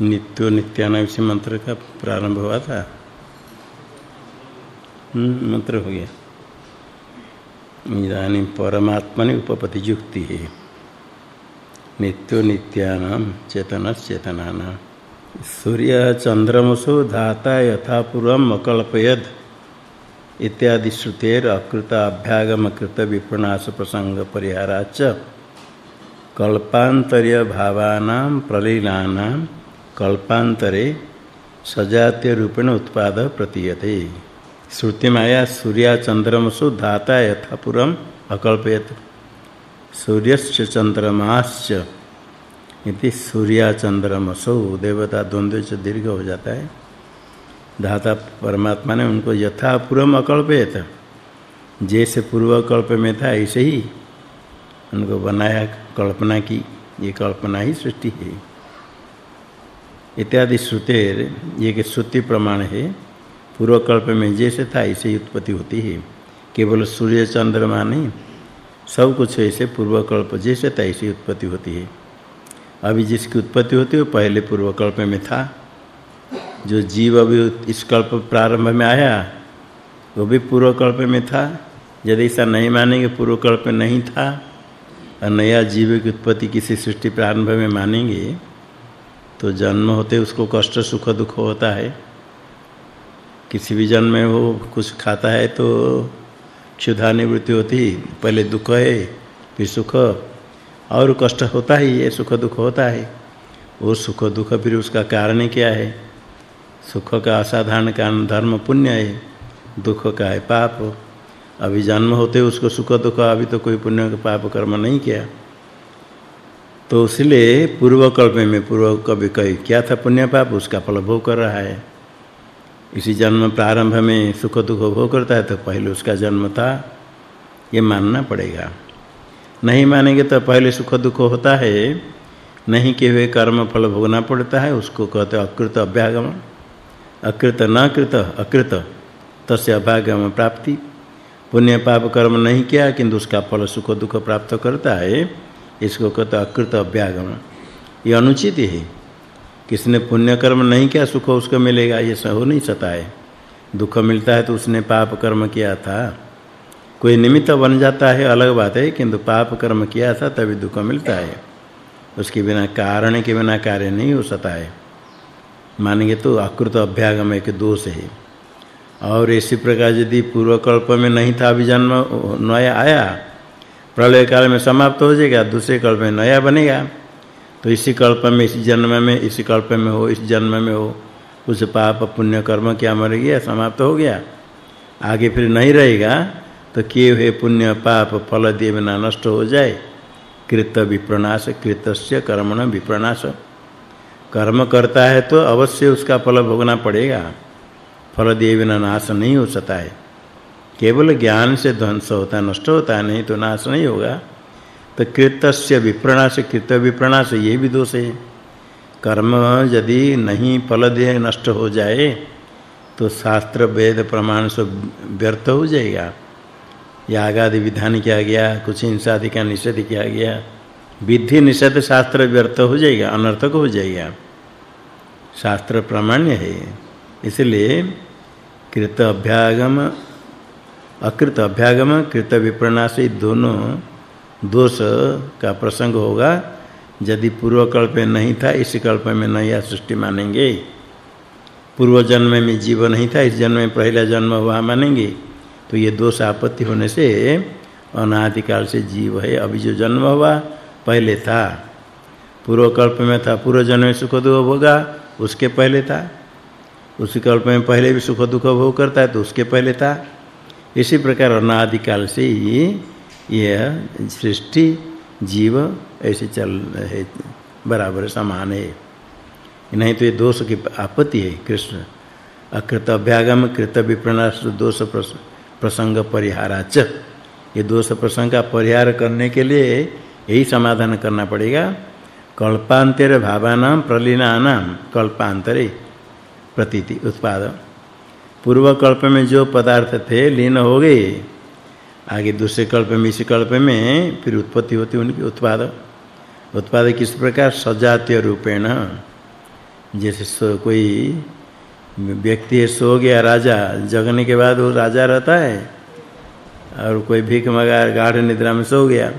नित्यो नित्यानाम से मंत्र का प्रारंभ हुआ था। हम्म, मंत्र हो गया। इधानी परमात्मनि उपपति युक्ति है। नित्यो नित्यानाम चेतन चेतना सूर्य चंद्रमसो धाता यथा पूर्व अकल्पयद। इत्यादि श्रुतेर अकृत अभ्यागम कृत विप्रणाश प्रसंग परिहाराच कल्पांतर्य भावानां प्रलीनानां कल्पांतरे सजातीय रूपेण उत्पाद प्रतीयते। श्रुति माया सूर्या चंद्रमसु धाता यथापुरम अकल्पयत। सूर्यश्च चंद्रमाश्च इति सूर्या चंद्रमसो देवता द्वंद्व से दीर्घ हो जाता है। धाता परमात्मा ने उनको यथापुरम अकल्पयत। जैसे पूर्व कल्प में था, ऐसे ही उनको बनाया, कल्पना की, ये कल्पना ही सृष्टि है। इत्यादि श्रुतेर ये के श्रुति प्रमाण है। पूर्व कल्प में जैसे था, ऐसे उत्पत्ति होती है। केवल सूर्य चंद्रमा नहीं, सब कुछ ऐसे पूर्व कल्प जैसे था, ऐसी उत्पत्ति होती है। अभी जिसकी उत्पत्ति होती है पहले पूर्व कल्प में था। जो जीव अभी इस कल्प प्रारंभ में आया, वो भी पूर्व कल्प में था। यदि ऐसा नहीं मानेंगे पूर्व कल्प में नहीं था, और नया जीव की उत्पत्ति किसी सृष्टि प्रारंभ में मानेंगे तो जन्म होते उसको कष्ट, सुख, दुख होता है। किसी भी जन्म में वो कुछ खाता है तो क्षुधा निवृत्ति होती, पहले दुख है, फिर सुख। और कष्ट होता ही है, सुख, दुख होता है। वो सुख, दुख फिर उसका कारण क्या है? सुख का असाधारण कारण धर्म पुण्य है, दुख का है पाप। अभी जन्म होते उसको सुख, दुख, अभी तो कोई पुण्य का पाप कर्म नहीं किया। तो इसलिए पूर्व कल्प में पूर्व कभी कही क्या था पुण्य पाप उसका फल भोग कर रहा है। इसी जन्म प्रारंभ में सुख दुख भोग करता है तो पहले उसका जन्म था। ये मानना पड़ेगा। नहीं मानेंगे तो पहले सुख दुख होता है। नहीं किए हुए कर्म फल भोगना पड़ता है, उसको कहते अकृत अभ्यागम अकृत न कृत, अकृत तस्य अभ्यागम प्राप्ति। पुण्य पाप कर्म नहीं किया, किंतु उसका फल सुख दुख प्राप्त करता है। इसको कहते अकृत अभ्यागम। ये अनुचित है किसने पुण्य कर्म नहीं किया, सुख उसको मिलेगा, ये हो नहीं सकता है। दुख मिलता है तो उसने पाप कर्म किया था। कोई निमित्त बन जाता है, अलग बात है, किंतु पाप कर्म किया था, तभी दुख मिलता है। उसके बिना कारण के बिना कार्य नहीं हो सकता है। मानेंगे तो अकृत अभ्यागम एक दोष है। और इसी प्रकार यदि पूर्व कल्प में नहीं था अभी जन्म नया आया प्रलय काल में समाप्त हो जाएगा, दूसरे कल्प में नया बनेगा। तो इसी कल्प में, इस जन्म में, इसी कल्प में हो, इस जन्म में हो कुछ पाप पुण्य कर्म क्या मर गया, समाप्त हो गया। आगे फिर नहीं रहेगा तो किए हुए पुण्य, पाप, फल दिए बिना नष्ट हो जाए। कृत विप्रनाश कृतस्य कर्मण विप्रनाश कर्म करता है तो अवश्य उसका फल भोगना पड़ेगा। फल दिए बिना नाश नहीं हो सकता है। केवल ज्ञान से ध्वंस होता नष्ट होता नहीं तो नाश नहीं होगा। तो कृतस्य विप्रणाश कृत विप्रणाश ये भी दोष है। कर्म यदि नहीं फल दे नष्ट हो जाए तो शास्त्र, वेद, प्रमाण से व्यर्थ हो जाएगा। याग आदि विधान किया गया, कुछ हिंसा आदि का निषेध किया गया, विधि निषेध शास्त्र व्यर्थ हो जाएगा, अनर्थक हो जाएगा। शास्त्र प्रामाण्य है। इसलिए कृत अभ्यागम अकृत अभ्यागम, कृत विप्रणाश दोनों दोष का प्रसंग होगा। यदि पूर्व कल्प में नहीं था, इस कल्प में नया सृष्टि मानेंगे। पूर्व जन्म में जीव नहीं था, इस जन्म में पहला जन्म हुआ मानेंगे। तो ये दोष आपत्ति होने से अनादि काल से जीव है। अभी जो जन्म हुआ, पहले था। पूर्व कल्प में था, पूर्व जन्म में सुख दुख भोगा, उसके पहले था। उसी कल्प में पहले भी सुख दुख भोग करता है तो उसके पहले था। इसी प्रकार अनादि काल से ये यह सृष्टि जीव ऐसे चल है बराबर समान है। नहीं तो ये दोष की आपत्ति है, कृष्ण। अकृत अभ्यागम, कृत विप्रणाश दोष प्रसंग परिहाराच ये दोष प्रसंग का परिहार करने के लिए यही समाधान करना पड़ेगा। कल्पांतर भावानां, प्रलीनानां, कल्पांतरे प्रतीति उत्पादन पूर्व कल्प में जो पदार्थ थे, लीन हो गए। आगे दूसरे कल्प में इसी कल्प में फिर उत्पत्ति होती, उनकी उत्पाद। उत्पाद किस प्रकार? सजातीय रूपेण। जैसे कोई व्यक्ति सो गया राजा, जगने के बाद वो राजा रहता है, और कोई भीख मगा, गाढ़ निद्रा में सो गया।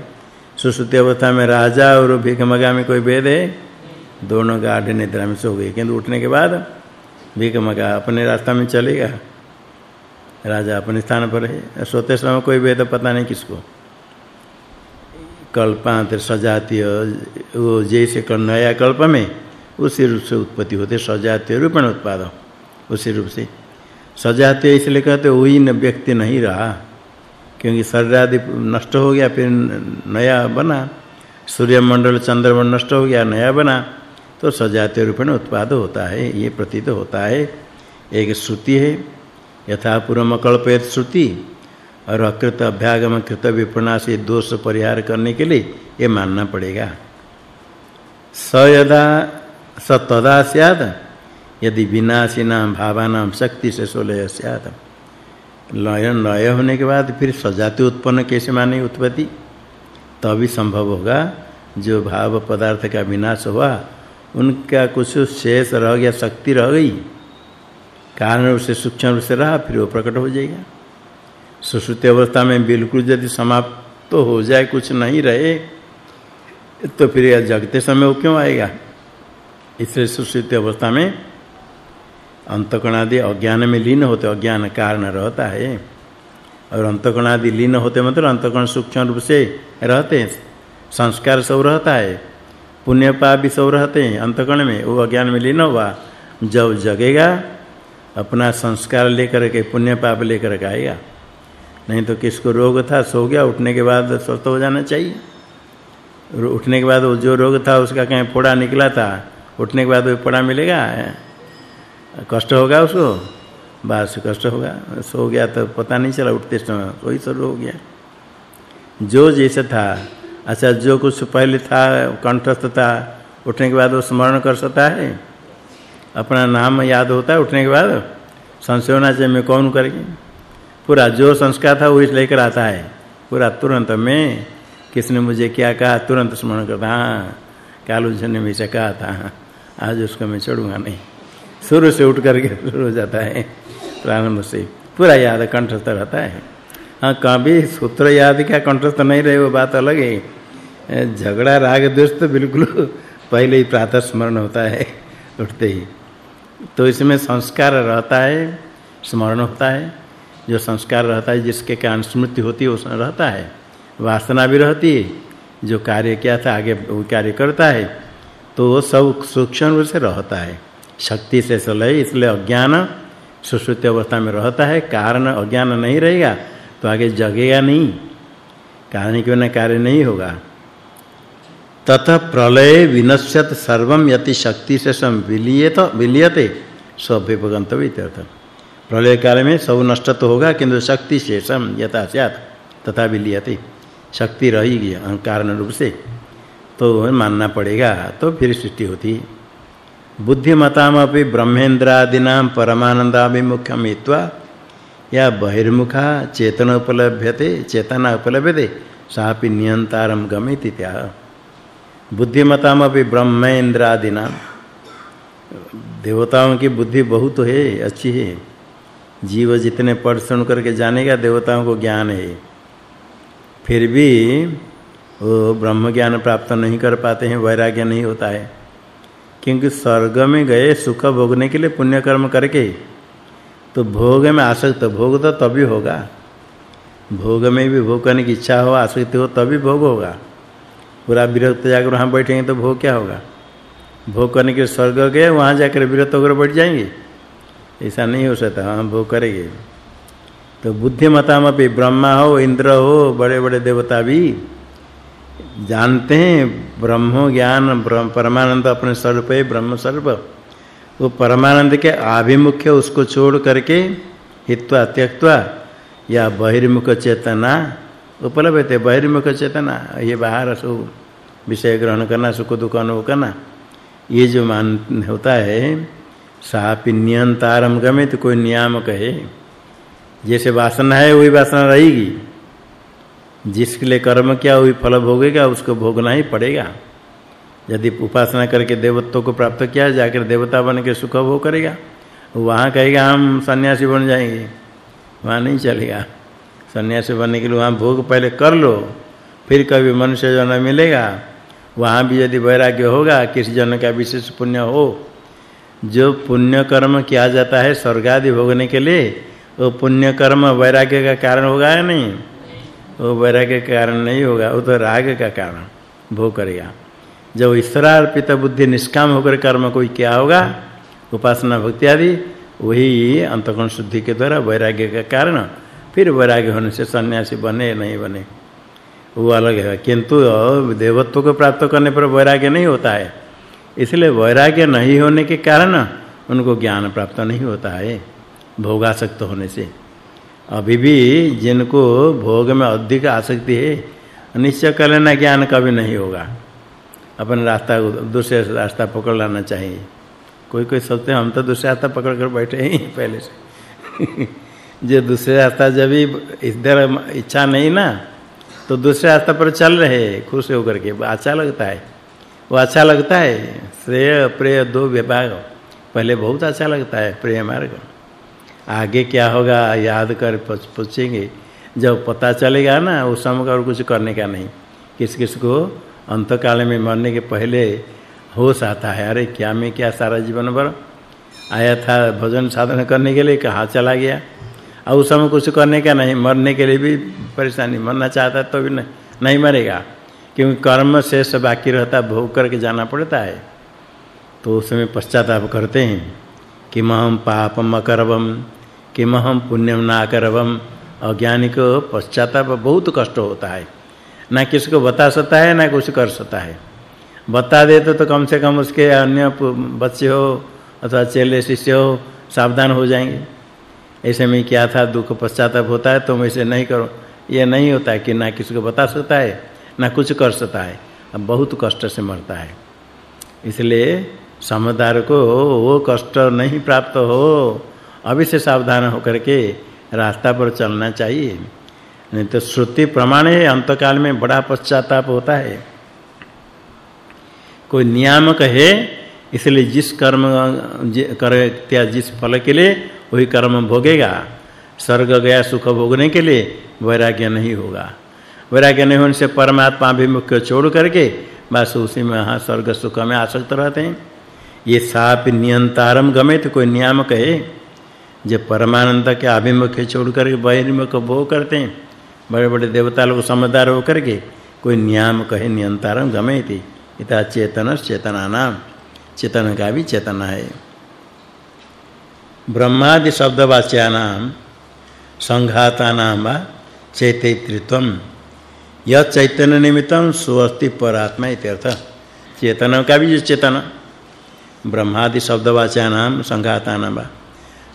सुसुप्ति अवस्था में राजा और भीख मगा में कोई भेद है? दोनों गाढ़ निद्रा में सो गए। किंतु उठने के बाद भीख मगा, अपने रास्ता में चलेगा राजा अपने स्थान पर है सोते समय कोई भेद पता नहीं किसको। कल्पांत सजातीय, वो जैसे नया कल्प में उसी रूप से उत्पत्ति होते। सजातीय रूपण उत्पादन, उसी रूप से। सजाते इसलिए कहते, वही न व्यक्ति नहीं रहा। क्योंकि शरीर आदि नष्ट हो गया, फिर नया बना। सूर्य मंडल चंद्रमंडल नष्ट हो गया, नया बना। तो सजाते रूप में उत्पाद होता है, ये प्रतीत होता है। एक श्रुति है, यथा पूर्व कल्पयत श्रुति, और अकृत अभ्यागम कृत विपणा से दोष परिहार करने के लिए ये मानना पड़ेगा। स यदा, स तदा स्यात्, यदि विनाशिना भावानां शक्ति से सोलय स्यात्। लय लय होने के बाद फिर सजाति उत्पन्न कैसे माने उत्पत्ति? तभी संभव होगा, जो भाव पदार्थ का विनाश हुआ उनका कुछ शेष रह गया, शक्ति रह गई। कारण रूप से, सूक्ष्म रूप से रहा, फिर वो प्रकट हो जाएगा। सुश्रुति अवस्था में बिल्कुल यदि समाप्त तो हो जाए, कुछ नहीं रहे तो फिर यह जगते समय वो क्यों आएगा? इसलिए सुश्रुति अवस्था में अंतकण आदि अज्ञान में लीन होते, अज्ञान कारण रहता है। और अंतकण आदि लीन होते मतलब अंतकण सूक्ष्म रूप से रहते हैं संस्कार सब रहता है। पुण्य पाप भी सब रहते हैं अंतकण में वो अज्ञान में लीन हुआ जब जगेगा, अपना संस्कार लेकर के पुण्य पाप लेकर के आएगा। नहीं तो किसको रोग था, सो गया, उठने के बाद स्वस्थ हो जाना चाहिए। उठने के बाद वो जो रोग था, उसका कहीं फोड़ा निकला था, उठने के बाद वो फोड़ा मिलेगा? कष्ट होगा उसको? बाद से कष्ट होगा। सो गया तो पता नहीं चला, उठते समय, वही सब हो गया। जो जैसे था अच्छा जो कुछ पहले था, कंठस्थ था, उठने के बाद वो स्मरण कर सकता है? अपना नाम याद होता है उठने के बाद? संशय होना चाहिए, मैं कौन करेंगे? पूरा जो संस्कार था, वही लेकर आता है। पूरा तुरंत में, किसने मुझे क्या कहा, तुरंत स्मरण करता हाँ। कालू जी ने मुझे कहा था, आज उसको मैं छोड़ूँगा नहीं। शुरू से उठ करके शुरू हो जाता है, प्रारंभ से। पूरा याद कंठस्थ रहता है। हाँ कभी सूत्र याद क्या कंठस्थ नहीं रहे, वो बात अलग है। झगड़ा, राग, द्वेष तो बिल्कुल पहले ही प्रातः स्मरण होता है, उठते ही। तो इसमें संस्कार रहता है, स्मरण होता है। जो संस्कार रहता है, जिसके कारण स्मृति होती है उसमें रहता है। वासना भी रहती है, जो कार्य किया था, आगे वो कार्य करता है तो वो सब सूक्ष्म रूप से रहता है। शक्ति से सलय, इसलिए अज्ञान सुश्रुति अवस्था में रहता है। कारण अज्ञान नहीं रहेगा तो आगे जगेगा नहीं। कारण के बिना कार्य नहीं होगा। ततः प्रलय विनश्यत सर्वम यति शक्ति से सम विलियत विलियते। स्वाभ्युपगंतव्य इत्यर्थ। प्रलय काल में सब नष्ट तो होगा, किंतु शक्ति शेषम यथा स्यात्, तथा विलियते। शक्ति रहेगी कारण रूप से। तो मानना पड़ेगा तो फिर सृष्टि होती। बुद्धिमतामपि ब्रह्मेन्द्रादीनां परमानंदाभिमुख्यमित्वा या बहिर्मुखा चेतन उपलभ्यते चेतना उपलभ्यते, सापि नियंतारम गमिति त्या। बुद्धिमतामपि ब्रह्मेन्द्रादीनां। देवताओं की बुद्धि बहुत है, अच्छी है। जीव जितने पढ़ सुन करके जानेगा, देवताओं को ज्ञान है। फिर भी वो ब्रह्म ज्ञान प्राप्त नहीं कर पाते हैं, वैराग्य नहीं होता है। क्योंकि स्वर्ग में गए, सुख भोगने के लिए पुण्य कर्म करके तो भोग में आसक्त भोग तो तभी होगा। भोग में भी भोग करने की इच्छा हो, आसक्ति हो, तभी भोग होगा। पूरा विरक्त जाकर वहाँ बैठेंगे तो भोग क्या होगा? भोग करने के स्वर्ग गए, वहाँ जाकर विरक्त होकर बैठ जाएँगे। ऐसा नहीं हो सकता हाँ भोग करेंगे। तो बुद्धिमता में ब्रह्मा हो, इंद्र हो, बड़े-बड़े देवता भी जानते हैं, ब्रह्म ज्ञान परमानंद अपने स्वरूप है, ब्रह्म स्वरूप। वो परमानंद के आभिमुख्य उसको छोड़ करके हित्वा त्यक्त्वा या बहिर्मुख चेतना उपलब्ध है बहिर्मुख चेतना, ये बाहर सो विषय ग्रहण करना, सुख दुख अनुभव करना, ये जो मान होता है, सापि नियंतारम गमे तो कोई नियामक है जैसे वासना है, वही वासना रहेगी। जिसके लिए कर्म किया, वही फल भोगेगा, उसको भोगना ही पड़ेगा। यदि उपासना करके देवत्व को प्राप्त किया, जाकर देवता बन के सुख भोग करेगा। वहाँ कहेगा, हम सन्यासी बन जाएँगे। वहाँ नहीं चलेगा। सन्यासी बनने के लिए वहाँ भोग पहले कर लो, फिर कभी मनुष्य जन्म मिलेगा। वहाँ भी यदि वैराग्य होगा, किसी जन का विशेष पुण्य हो। जो पुण्य कर्म किया जाता है स्वर्ग आदि भोगने के लिए, वो पुण्य कर्म वैराग्य का कारण होगा या नहीं? वो वैराग्य का कारण नहीं होगा, वो तो राग का कारण, भोग करेगा। जब ईश्वरार्पित बुद्धि निष्काम होकर कर्म कोई क्या होगा, उपासना भक्ति आदि, वही अंतकोण शुद्धि के द्वारा वैराग्य का कारण, फिर वैराग्य होने से सन्यासी बने, नहीं बने। वो अलग है। किंतु देवत्व को प्राप्त करने पर वैराग्य नहीं होता है। इसलिए वैराग्य नहीं होने के कारण उनको ज्ञान प्राप्त नहीं होता है, भोगासक्त होने से। अभी भी जिनको भोग में अधिक आसक्ति है, निश्चय कर लेना ज्ञान कभी नहीं होगा। अपन रास्ता दूसरे रास्ता पकड़ लाना चाहिए। कोई कोई सोचते हम तो दूसरे रास्ता पकड़ कर बैठे ही पहले से। जो दूसरे रास्ता जब भी इधर इच्छा नहीं ना तो दूसरे रास्ता पर चल रहे खुश होकर के। अच्छा लगता है। वो अच्छा लगता है, श्रेय प्रेय दो विभाग। पहले बहुत अच्छा लगता है, प्रेय मार्ग। आगे क्या होगा, याद कर पूछेंगे। जब पता चलेगा ना, उस समय और कुछ करने का नहीं। किस किस को अंत काल में मरने के पहले होश आता है। अरे क्या मैं क्या सारा जीवन भर आया था भजन साधन करने के लिए? कहाँ चला गया? और उस समय कुछ करने का नहीं मरने के लिए भी परेशानी। मरना चाहता तो भी नहीं, नहीं मरेगा क्योंकि कर्म शेष बाकी रहता भोग करके जाना पड़ता है। तो उस समय पश्चाताप करते हैं कि महम पापम अकरवम कि महम पुण्यम ना करवम अज्ञानी को पश्चाताप बहुत कष्ट होता है। ना किसी को बता सकता है ना कुछ कर सकता है। बता दे तो, तो कम से कम उसके अन्य बच्चे हो अथवा चेले शिष्य हो सावधान हो जाएँगे। ऐसे में क्या था दुख पश्चाताप होता है तुम ऐसे नहीं करो। ये नहीं होता है कि ना किसी को बता सकता है ना कुछ कर सकता है। अब बहुत कष्ट से मरता है। इसलिए समझदार को वो कष्ट नहीं प्राप्त हो अभी से सावधान होकर के रास्ता पर चलना चाहिए। नहीं तो श्रुति प्रमाण है अंतकाल में बड़ा पश्चाताप होता है। कोई नियामक है, इसलिए जिस कर्म कर जिस फल के लिए, वही कर्म भोगेगा। स्वर्ग गया सुख भोगने के लिए वैराग्य नहीं होगा। वैराग्य नहीं होने से परमात्मा भी मुख्य छोड़ करके, बस उसी में हाँ स्वर्ग सुख में आसक्त रहते हैं। ये साप नियंतारम गमे तो कोई नियामक है, जो परमानंद के अभिमुख छोड़ करके बहिर्मुख भोग करते हैं। बड़े-बड़े देवता लोग समझदार होकर के कोई नियामक है नियंतारम गमे थी इता चेतन चेतनानाम चेतन का भी चेतना है। ब्रह्मादि शब्दवाच्यानाम संघातानाम वा चैतैत्रित्वम चैतन्य निमित्तम सुअस्ति परात्मा इत्यर्थ चेतन का भी जो चेतन। ब्रह्मादि शब्दवाच्यानाम संघातानाम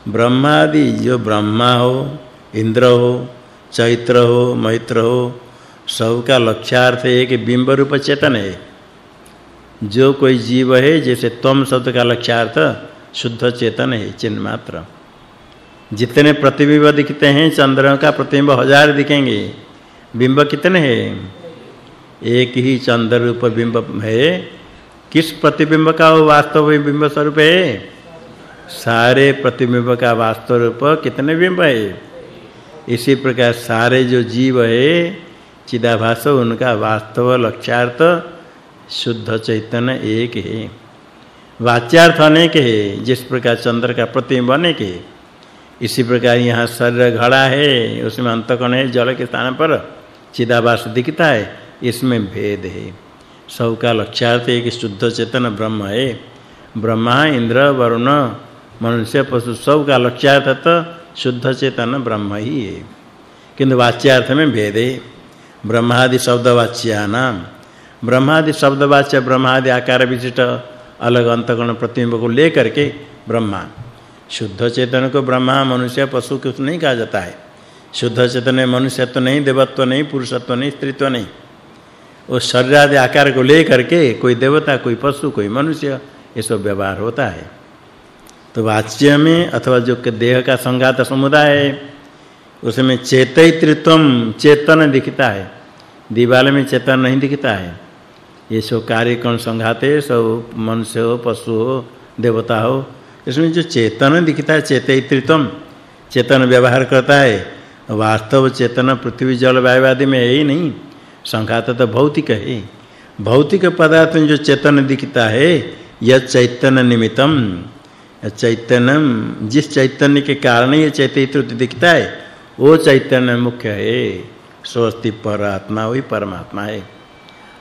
ब्रह्मादि जो ब्रह्मा हो, इंद्र हो चैत्र हो मैत्र हो सबका लक्ष्यार्थ है कि बिंब रूप चेतन है। जो कोई जीव है, जैसे तम शब्द का लक्ष्यार्थ, शुद्ध चेतन है चिन्ह मात्र जितने प्रतिबिंब दिखते हैं, चंद्र का प्रतिबिंब हज़ार दिखेंगे। बिंब कितने हैं? एक ही चंद्र रूप बिंब है। किस प्रतिबिंब का वो वास्तव में बिंब स्वरूप है? सारे प्रतिबिंब का वास्तव रूप कितने बिंब है? इसी प्रकार सारे जो जीव है, चिदाभास, उनका वास्तव लक्ष्यार्थ शुद्ध चैतन्य एक है। वाच्यार्थ अनेक है, जिस प्रकार चंद्र का प्रतिबिंब अनेक है। इसी प्रकार यहाँ शरीर घड़ा है, उसमें अंतकण है, जल के स्थान पर चिदाभास दिखता है, इसमें भेद है। सब का लक्ष्यार्थ एक शुद्ध चेतन ब्रह्म है। ब्रह्मा, इंद्र, वरुण, मनुष्य, पशु सब का लक्ष्यार्थ तो शुद्ध चेतन ब्रह्म ही है। किंतु वाच्यार्थ में भेद। है ब्रह्मादि शब्दवाच्यानाम। ब्रह्मादि शब्दवाच्य, ब्रह्मादि आकार विशिष्ट, अलग अंतगण प्रतिबिंब को लेकर के ब्रह्मा। शुद्ध चेतन को ब्रह्मा, मनुष्य, पशु कुछ नहीं कहा जाता है। शुद्ध चेतन में मनुष्यत्व नहीं, देवत्व नहीं, पुरुषत्व नहीं, स्त्रीत्व नहीं। वो शरीर आदि आकार को लेकर के कोई देवता, कोई पशु, कोई मनुष्य, ये सब व्यवहार होता है। तो वाच्य में अथवा जो देह का संघात समुदाय है, उसमें चेतैत्रित्वम चेतन दिखता है। दीवाल में चेतन नहीं दिखता है। ये सब कार्य कौन संघाते सब मनुष्य हो, पशु हो, देवता हो। इसमें जो चेतन दिखता है चेतयित्रितम चेतन व्यवहार करता है। वास्तव चेतन पृथ्वी, जल, वायु आदि में है ही नहीं। संघात तो भौतिक है। भौतिक पदार्थ में जो चेतन दिखता है, यह चैतन्य निमित्तम। चैतन्यम, जिस चैतन्य के कारण ये चैतन्य दिखता है, वो चैतन्य मुख्य है। स्वस्ति पर आत्मा वही परमात्मा है।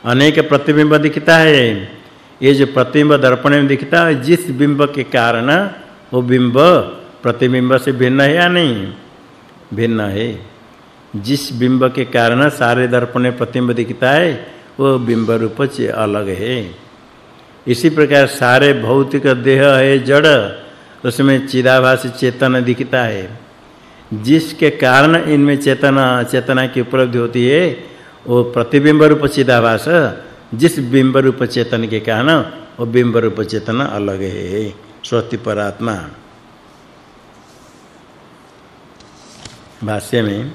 अनेक प्रतिबिंब दिखता है। ये जो प्रतिबिंब दर्पण में दिखता है, जिस बिंब के कारण वो बिंब प्रतिबिंब से भिन्न है या नहीं? भिन्न है। जिस बिंब के कारण सारे दर्पण में प्रतिबिंब दिखता है, वो बिंब रूप से अलग है। इसी प्रकार सारे भौतिक देह है, जड़, उसमें चिदाभास चेतन दिखता है। जिसके कारण इनमें चेतना चेतना की उपलब्धि होती है, वो प्रतिबिंब रूप चिदाभास। जिस बिंब रूप चेतन के कारण, वो बिंब रूप चेतन अलग है। स्वस्ति परात्मा। भाष्य में,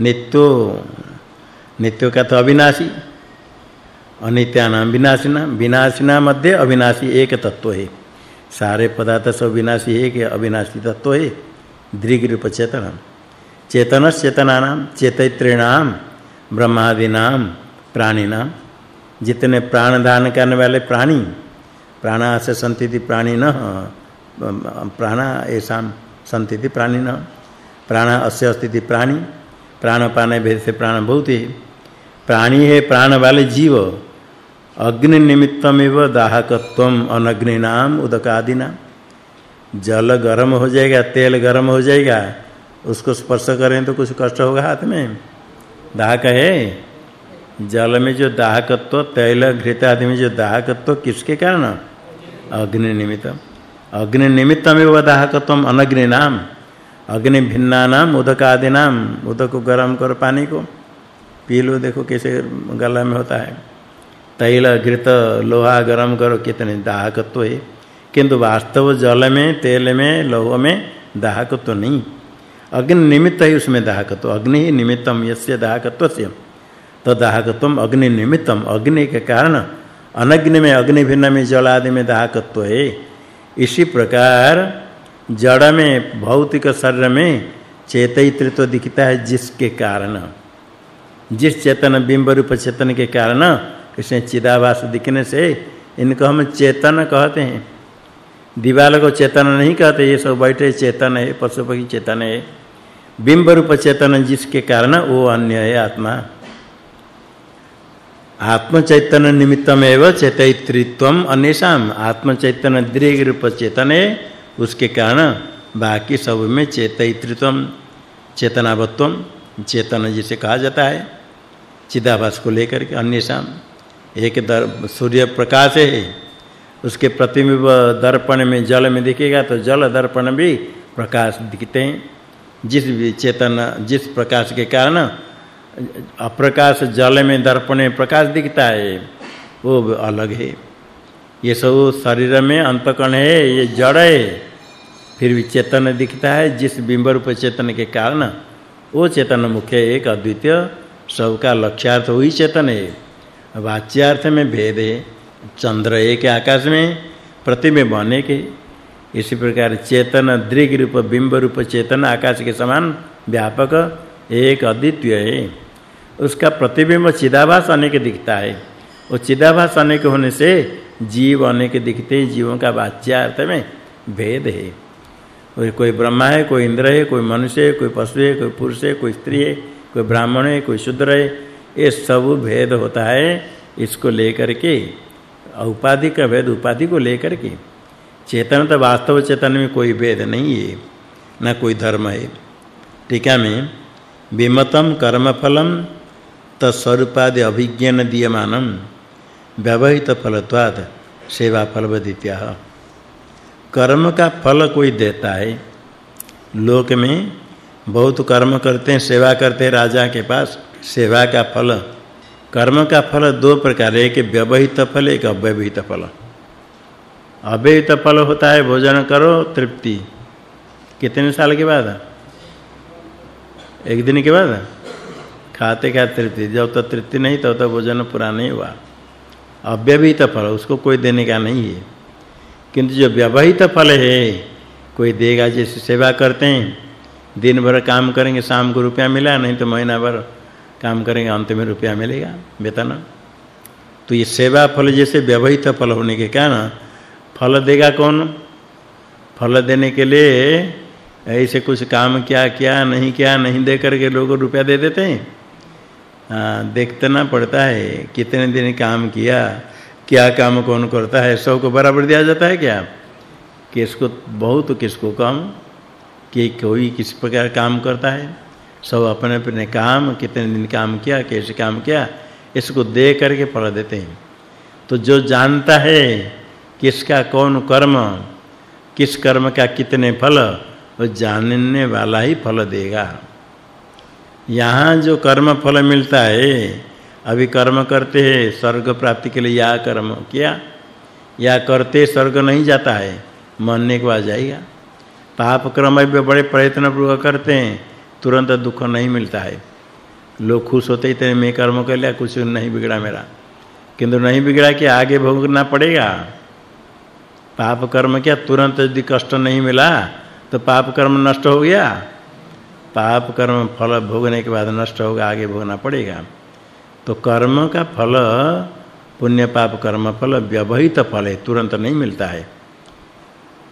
नित्यो नित्यो का तो अविनाशी। अनित्यानाम विनाशिना विनाशिना मध्य अविनाशी एक तत्व है। सारे पदार्थ सब विनाशी है कि अविनाशी तत्व है। दृग रूप चेतन चेतन चेतनानाम चेतैत्रिणाम ब्रह्मादीनाम प्राणिनाम जितने प्राण दान करने वाले प्राणी प्राणा संतिति प्राणी न, प्राण संतिति प्राणी प्राण अस्य अस्तिति प्राणी प्राणपाने भेद से प्राण बहुत प्राणी है प्राण वाले जीव। अग्नि निमित्तमेव दाहकत्वम अनग्नि नाम उदकादिना जल गर्म हो जाएगा, तेल गर्म हो जाएगा, उसको स्पर्श करें तो कुछ कष्ट होगा हाथ में। दाहक है? जल में जो दाहकत्व, तेल, घृत आदि में जो दाहकत्व, किसके कारण? अग्नि निमित्त अग्नि निमित्तमेव दाहकत्वम अनग्नि नाम अग्नि भिन्ना नाम उदक आदि नाम उदक को गर्म करो पानी को। पी लो, देखो कैसे गला में होता है। तैल घृत लोहा गरम करो, कितने दाहकत्व है किंतु वास्तव जल में, तेल में, लोह में दाहकत्व नहीं। अग्नि निमित्त है उसमें दाहकत्व अग्नि ही निमित्तम, यस्य दाहकत्वस्य तो दाहकत्वम अग्नि निमित्तम। अग्नि के कारण अनग्नि में, अग्नि भिन्न में जल आदि में दाहकत्व है। इसी प्रकार जड़ में, भौतिक शरीर में चेतयित्व दिखता है जिसके कारण। जिस चेतन बिंब रूप चेतन के कारण इसमें चिदाभास दिखने से इनको हम चेतन कहते हैं। दीवाल को चेतन नहीं कहते, ये सब बैठे चेतन है पशु पक्षी चेतन है। बिंब रूप चेतन जिसके कारण वो अन्य है आत्मा। आत्म चैतन्य निमित्तमेव चेतयित्रित्वम अन्येषाम। आत्म चैतन्य दृग रूप चेतन है, उसके कारण बाकी सब में चेतयित्रित्वम चेतनावत्वम चेतन जिसे कहा जाता है, चिदाभास को लेकर के अन्येषाम। एक सूर्य प्रकाश है, उसके प्रतिबिंब दर्पण में, जल में दिखेगा तो जल दर्पण भी प्रकाश दिखते हैं। जिस चेतन, जिस प्रकाश के कारण अप्रकाश जल में, दर्पण में प्रकाश दिखता है, वो अलग है। ये सब शरीर में अंतकण है, ये जड़ है, फिर भी चेतन दिखता है। जिस बिंब रूप चेतन के कारण, वो चेतन मुख्य, एक अद्वितीय, सबका लक्ष्यार्थ वही चेतन है। वाच्यार्थ में भेद है चंद्र एक आकाश में, प्रतिबिंब बने के इसी प्रकार चेतन दृग रूप बिंब रूप चेतन आकाश के समान व्यापक, एक अद्वितीय है। उसका प्रतिबिंब चिदाभास अनेक दिखता है। वो चिदाभास अनेक होने से जीव अनेक दिखते हैं। जीवों का वाच्यार्थ में भेद है। कोई कोई ब्रह्मा है, कोई इंद्र है, कोई मनुष्य है, कोई पशु है, कोई पुरुष है, कोई स्त्री है, कोई ब्राह्मण है, कोई शूद्र है ये सब भेद होता है इसको लेकर के उपाधि का भेद, उपाधि को लेकर के। चेतन तो वास्तव चेतन में कोई भेद नहीं है, न कोई धर्म है। टीका में विमतम कर्मफलम तस्वरूपादि अभिज्ञान दीयमानम व्यवहित फलत्वाद सेवा फलवदित्या कर्म का फल कोई देता है। लोक में बहुत कर्म करते हैं, सेवा करते हैं राजा के पास सेवा का फल कर्म का फल दो प्रकार है एक व्यवहित फल एक अव्यवहित फल। अव्यवहित फल होता है भोजन करो तृप्ति। कितने साल के बाद? एक दिन के बाद? खाते का तृप्ति। जब तक तृप्ति नहीं तब तो, तो भोजन पूरा नहीं हुआ। अव्यवहित फल उसको कोई देने का नहीं है। किंतु जो व्यवहित फल है कोई देगा जैसे सेवा करते हैं दिन भर काम करेंगे शाम को रुपया मिला नहीं तो महीना भर काम करेंगे, अंत में रुपया मिलेगा, वेतन। तो ये सेवा फल जैसे व्यवहित फल होने के कारण फल देगा कौन? फल देने के लिए ऐसे कुछ काम क्या क्या, नहीं क्या, नहीं दे करके लोग रुपया दे देते हैं? हाँ देखना पड़ता है, कितने दिन काम किया, क्या काम कौन करता है, सबको बराबर दिया जाता है क्या? किसको, बहुत किसको कम, कि कोई किस प्रकार काम करता है? सब अपने अपने काम, कितने दिन काम किया, कैसे काम किया, इसको दे करके फल देते हैं। तो जो जानता है किसका कौन कर्म, किस कर्म का कितने फल, वो जानने वाला ही फल देगा। यहाँ जो कर्म फल मिलता है, अभी कर्म करते हैं, स्वर्ग प्राप्ति के लिए या कर्म किया, या करते स्वर्ग नहीं जाता है मरने के बाद जाएगा। पाप कर्म भी बड़े प्रयत्न पूर्वक करते हैं तुरंत दुख नहीं मिलता है। लोग खुश होते ही तेरे मैं कर्म कर लिया, कुछ नहीं बिगड़ा मेरा। किंतु नहीं बिगड़ा कि आगे भोगना पड़ेगा। पाप कर्म क्या, तुरंत यदि कष्ट नहीं मिला तो पाप कर्म नष्ट हो गया। पाप कर्म फल भोगने के बाद नष्ट होगा, आगे भोगना पड़ेगा। तो कर्म का फल, पुण्य पाप कर्म फल, व्यवहित फल है, तुरंत नहीं मिलता है।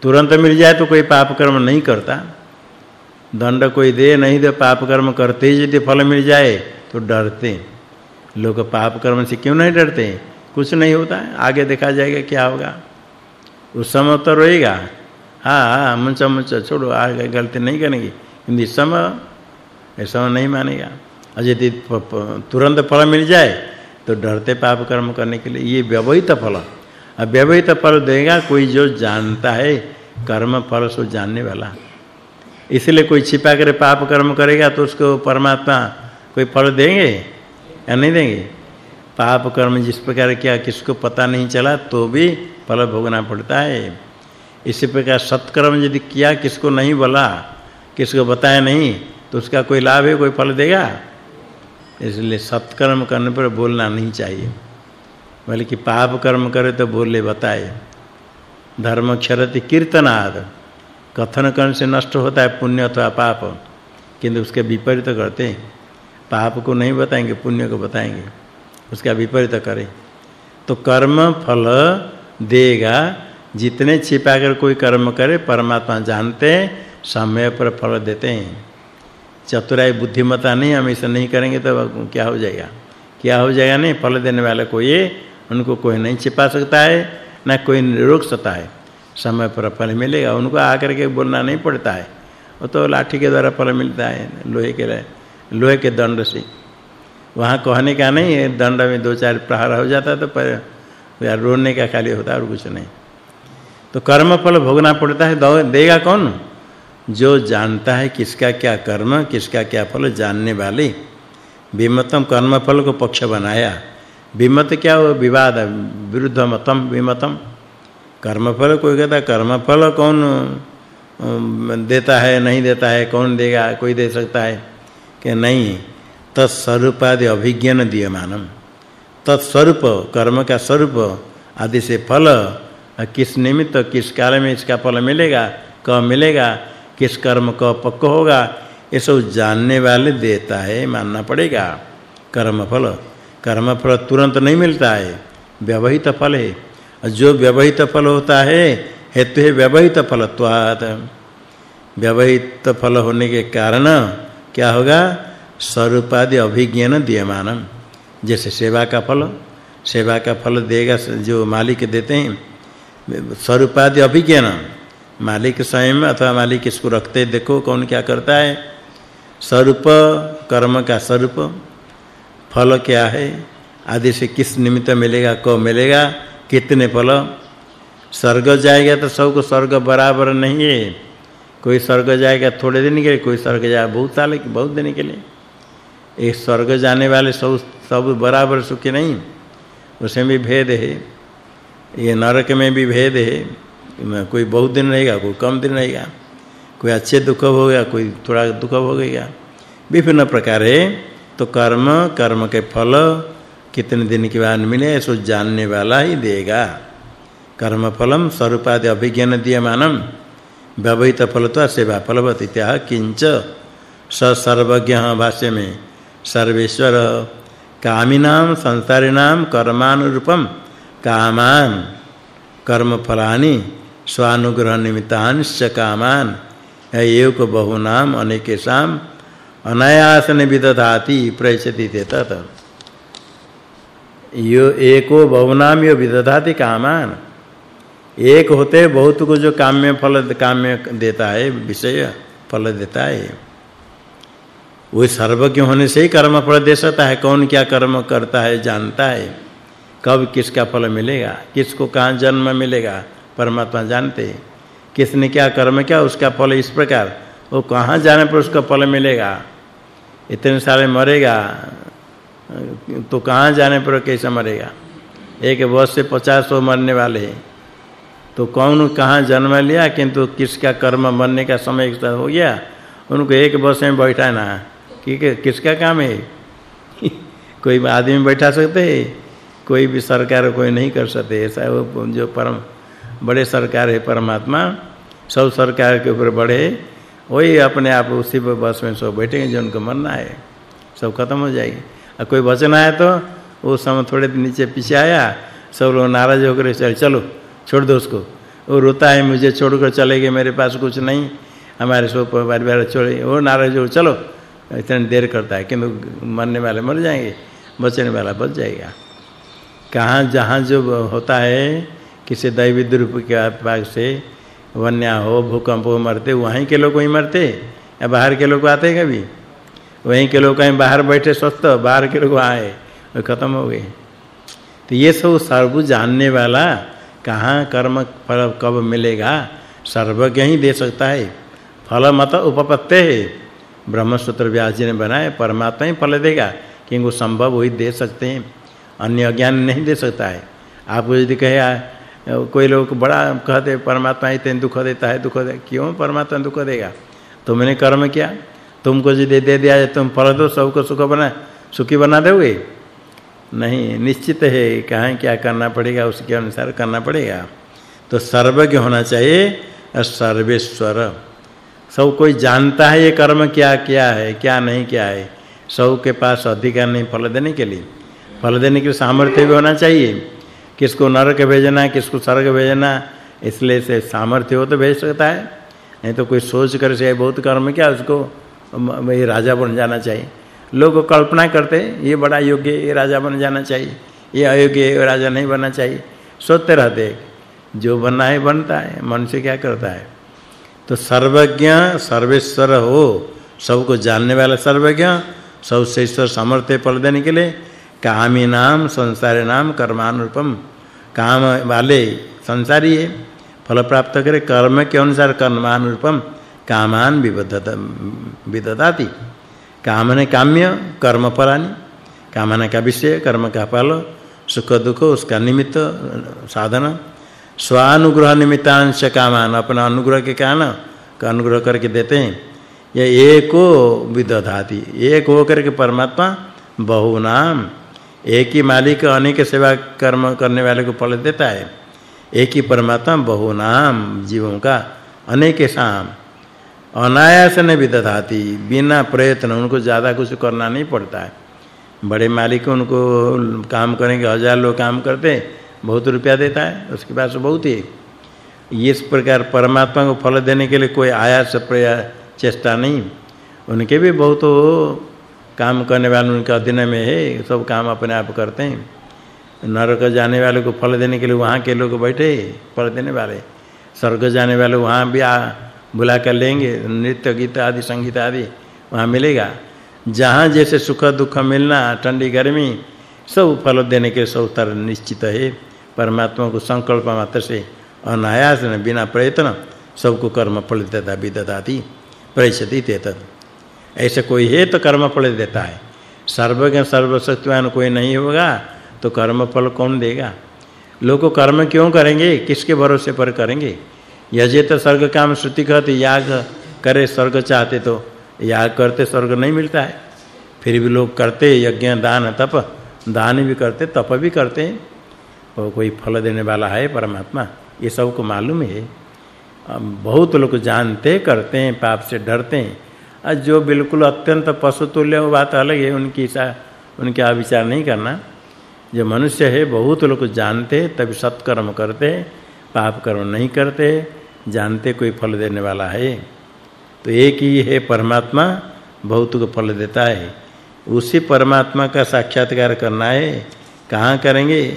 तुरंत मिल जाए तो कोई पाप कर्म नहीं करता। दंड कोई दे नहीं दे पाप कर्म करते ही यदि फल मिल जाए तो डरते लोग पाप कर्म से क्यों नहीं डरते कुछ नहीं होता है। आगे देखा जाएगा क्या होगा। उस समय तो रहेगा हाँ हाँ मुंचा मुंचा, छोड़ो, आगे गलती नहीं करेंगे। किंतु इस समय ऐसा नहीं मानेगा। और यदि तुरंत फल मिल जाए तो डरते पाप कर्म करने के लिए ये व्यवहित फल। अब व्यवहित फल देगा कोई जो जानता है, कर्म फल सो जानने वाला। इसलिए कोई छिपा कर पाप कर्म करेगा तो उसको परमात्मा कोई फल देंगे या नहीं देंगे? पाप कर्म जिस प्रकार किया, किसको पता नहीं चला तो भी फल भोगना पड़ता है। इसी प्रकार सत्कर्म यदि किया, किसको नहीं बोला, किसको बताया नहीं तो उसका कोई लाभ है, कोई फल देगा? इसलिए सत्कर्म करने पर बोलना नहीं चाहिए। बल्कि पाप कर्म करे तो बोले, बताए। धर्म क्षरति कीर्तनाद। कथन करने से नष्ट होता है पुण्य अथवा पाप, किंतु उसके विपरीत करते हैं। पाप को नहीं बताएँगे, पुण्य को बताएँगे। उसका विपरीत करें। तो कर्म फल देगा। जितने छिपा कर कोई कर्म करे, परमात्मा जानते हैं, समय पर फल देते हैं। चतुराई बुद्धिमता नहीं, हम इसे नहीं करेंगे तो क्या हो जाएगा? क्या हो जाएगा नहीं? फल देने वाला कोई, उनको कोई नहीं छिपा सकता है, ना कोई रोक सकता है। समय पर फल मिलेगा, उनको आकर के बोलना नहीं पड़ता है। वो तो लाठी के द्वारा फल मिलता है, लोहे के लोहे के दंड से। वहाँ कहने का नहीं है, दंड में दो चार प्रहार हो जाता तो पर यार रोने का खाली होता और कुछ नहीं। तो कर्म फल भोगना पड़ता है देगा कौन? जो जानता है किसका क्या कर्म, किसका क्या फल, जानने वाले। विमतम कर्म फल को पक्ष बनाया। विमत क्या हो? विवाद विरुद्ध मतम विमतम। कर्मफल कोई कहता कर्मफल कौन देता है, नहीं देता है, कौन देगा, कोई दे सकता है? कि नहीं, तत्स्वरूपादि अभिज्ञान दीयमानम। तत्स्वरूप, कर्म का स्वरूप, आदि से फल, किस निमित्त, किस काल में इसका फल मिलेगा, कब मिलेगा, किस कर्म कब पक्का होगा, ये सब जानने वाले देता है, मानना पड़ेगा। कर्म फल कर्म फल तुरंत नहीं मिलता है, व्यवहित फल है। जो व्यवहित फल होता है, हेतु है व्यवहित फलत्वात्। व्यवहित फल होने के कारण क्या होगा? स्वरूपादि अभिज्ञान दीयमान जैसे सेवा का फल, सेवा का फल देगा, जो मालिक देते हैं, स्वरूपादि अभिज्ञान। मालिक स्वयं अथवा मालिक इसको रखते, देखो कौन क्या करता है। स्वरूप, कर्म का स्वरूप, फल क्या है? आदि से किस निमित्त मिलेगा, कब मिलेगा? कितने फल? स्वर्ग जाएगा तो सबको स्वर्ग बराबर नहीं है। कोई स्वर्ग जाएगा थोड़े दिन के लिए, कोई स्वर्ग जाएगा बहुत साल बहुत दिन के लिए। एक स्वर्ग जाने वाले सब सब बराबर सुखी नहीं। उसमें भी भेद है। ये नरक में भी भेद है। कोई बहुत दिन रहेगा, कोई कम दिन रहेगा। कोई अच्छे दुख होगा कोई थोड़ा दुख होगा विभिन्न प्रकार है। तो कर्म कर्म के फल कितने दिन के बाद मिले, सो जानने वाला ही देगा। कर्म फलम स्वरूपादि अभिज्ञान दीयमानम। व्यवहित फलत्वा सेवा फलवत इत्याह किंच। स सर्वज्ञ भाष्य में सर्वेश्वर कामिनाम संसारिणाम कर्मानुरूपम कामान। कर्म फलानि स्वानुग्रह निमित्तांश्च कामान। एक बहुनाम अनेकेषाम अनायासन विदधाति प्रयच्छति तत्। यो एको बहुनाम यो विदधाति कामान। एक होते बहुत को जो काम्य फल, काम्य देता है, विषय फल देता है। वो सर्वज्ञ होने से ही कर्म फल दे सकता है। कौन क्या कर्म करता है, जानता है। कब किसका फल मिलेगा, किसको कहाँ जन्म मिलेगा, परमात्मा जानते हैं। किसने क्या कर्म किया, उसका फल इस प्रकार। वो कहाँ जाने पर उसका फल मिलेगा। इतने सारे मरेगा तो कहाँ जाने पर कैसे मरेगा? एक वर्ष से पचास सौ मरने वाले तो कौन कहाँ जन्म लिया, किंतु किसका कर्म मरने का समय हो गया? उनको एक वर्ष में बैठाना कि किसका काम है? कोई आदमी बैठा सकते है? कोई भी सरकार कोई नहीं कर सकते। ऐसा वो जो परम, बड़े सरकार है परमात्मा, सब सरकार के ऊपर बड़े वही अपने आप उसी पर बस में सब बैठेंगे जो उनको मरना है, सब खत्म हो जाएगी। कोई बचना है तो वो समय थोड़े नीचे पीछे आया, सब लोग नाराज़ होकर चल चलो, छोड़ दो उसको। वो रोता है, मुझे छोड़कर चले गए, मेरे पास कुछ नहीं, हमारे सब परिवार छोड़े वो नाराज़ हो, चलो, इतनी देर करता है, किंतु मरने वाले मर जाएँगे, बचने वाला बच जाएगा। कहाँ, जहाँ जो होता है, किसी दैवी द्रुप के पास से वन्या हो, भूकंप हो मरते, वहीं के लोग वहीं मरते। या बाहर के लोग आते कभी? वहीं के लोग कहीं बाहर बैठे स्वस्थ, बाहर के लोग आए वो खत्म हो गए। तो ये सब सर्व जानने वाला कहाँ कर्म फल कब मिलेगा? सर्वज्ञ ही दे सकता है। फल मत उपपत्ते है। ब्रह्मसूत्र व्यास जी ने बनाए परमात्मा ही फल देगा, क्योंकि वो संभव वही दे सकते हैं। अन्य अज्ञान नहीं दे सकता है। आप यदि कहे कोई लोग बड़ा कहते परमात्मा इतने दुख देता है, दुख दे क्यों परमात्मा दुख देगा? तुमने कर्म किया। तुमको यदि दे दिया जाए, तुम फल दो, सबको सुख बना, सुखी बना दोगे? नहीं, निश्चित है, कहाँ क्या करना पड़ेगा, उसके अनुसार करना पड़ेगा। तो सर्वज्ञ होना चाहिए, और सर्वेश्वर। सब कोई जानता है ये कर्म क्या क्या है, क्या नहीं, क्या है? सब के पास अधिकार नहीं, फल देने के लिए। फल देने के लिए सामर्थ्य भी होना चाहिए। किसको नरक भेजना, किसको स्वर्ग भेजना, इसलिए से सामर्थ्य हो तो भेज सकता है। नहीं तो कोई सोच कर से बहुत कर्म क्या, उसको वही राजा बन जाना चाहिए। लोग कल्पना करते, ये बड़ा योग्य ये राजा बन जाना चाहिए। ये अयोग्य राजा नहीं बनना चाहिए। सोचते रहते जो बनना है बनता है, मन से क्या करता है? तो सर्वज्ञ, सर्वेश्वर हो, सबको जानने वाला सर्वज्ञ सबसे ईश्वर समर्थ फल देने के लिए कामी नाम, संसारी नाम, कर्मानुरूपम। काम वाले संसारी है, फल प्राप्त करे कर्म के अनुसार कर्मानुरूपम। कामान विददाति कामने काम्य कर्म फलानि कामना का विषय कर्म का फल, सुख दुख, उसका निमित्त, साधन। स्वानुग्रह निमित्तांश कामान, अपना अनुग्रह के कारण का अनुग्रह करके देते हैं। यह एको विदधाति। एक होकर के परमात्मा बहुनाम एक ही मालिक अनेक सेवा कर्म करने वाले को फल देता है। एक ही परमात्मा बहुनाम जीवों का अनेक शाम अनायास ने विदधाति बिना प्रयत्न, उनको ज़्यादा कुछ करना नहीं पड़ता है। बड़े मालिक उनको काम करेंगे, हज़ार लोग काम करते, बहुत रुपया देता है, उसके पास बहुत ही। इस प्रकार परमात्मा को फल देने के लिए कोई आयास प्रयास चेष्टा नहीं। उनके भी बहुत काम करने वाले उनके अधीन में है, सब काम अपने आप करते हैं। नरक जाने वाले को फल देने के लिए वहाँ के लोग बैठे, फल देने वाले। स्वर्ग जाने वाले वहाँ भी आ बुला कर लेंगे, नृत्य, गीत आदि, संगीत आदि, वहाँ मिलेगा। जहाँ जैसे सुख दुख मिलना, ठंडी गर्मी, सब फल देने के सब तरह निश्चित है। परमात्मा को संकल्प मात्र से, अनायास न, बिना प्रयत्न, सबको कर्म फल देता विददाति प्रयच्छति तेतत् ऐसे कोई है तो कर्म फल देता है। सर्वज्ञ सर्वशक्तिवान कोई नहीं होगा तो कर्म फल कौन देगा? लोग कर्म क्यों करेंगे? किसके भरोसे पर करेंगे? यजे तो स्वर्ग काम श्रुति कहते, याग करे स्वर्ग चाहते तो याग करते स्वर्ग नहीं मिलता है। फिर भी लोग करते, यज्ञ, दान, तप, दान भी करते, तप भी करते और कोई फल देने वाला है परमात्मा, ये सबको मालूम है। बहुत लोग जानते, करते हैं, पाप से डरते हैं। और जो बिल्कुल अत्यंत पशुतुल्य वो बात अलग है, उनकी सा, उनके विचार नहीं करना। जो मनुष्य है, बहुत लोग जानते तभी सत्कर्म करते पाप कर्म नहीं करते जानते कोई फल देने वाला है? तो एक ही है परमात्मा, बहुत को फल देता है। उसी परमात्मा का साक्षात्कार करना है। कहाँ करेंगे?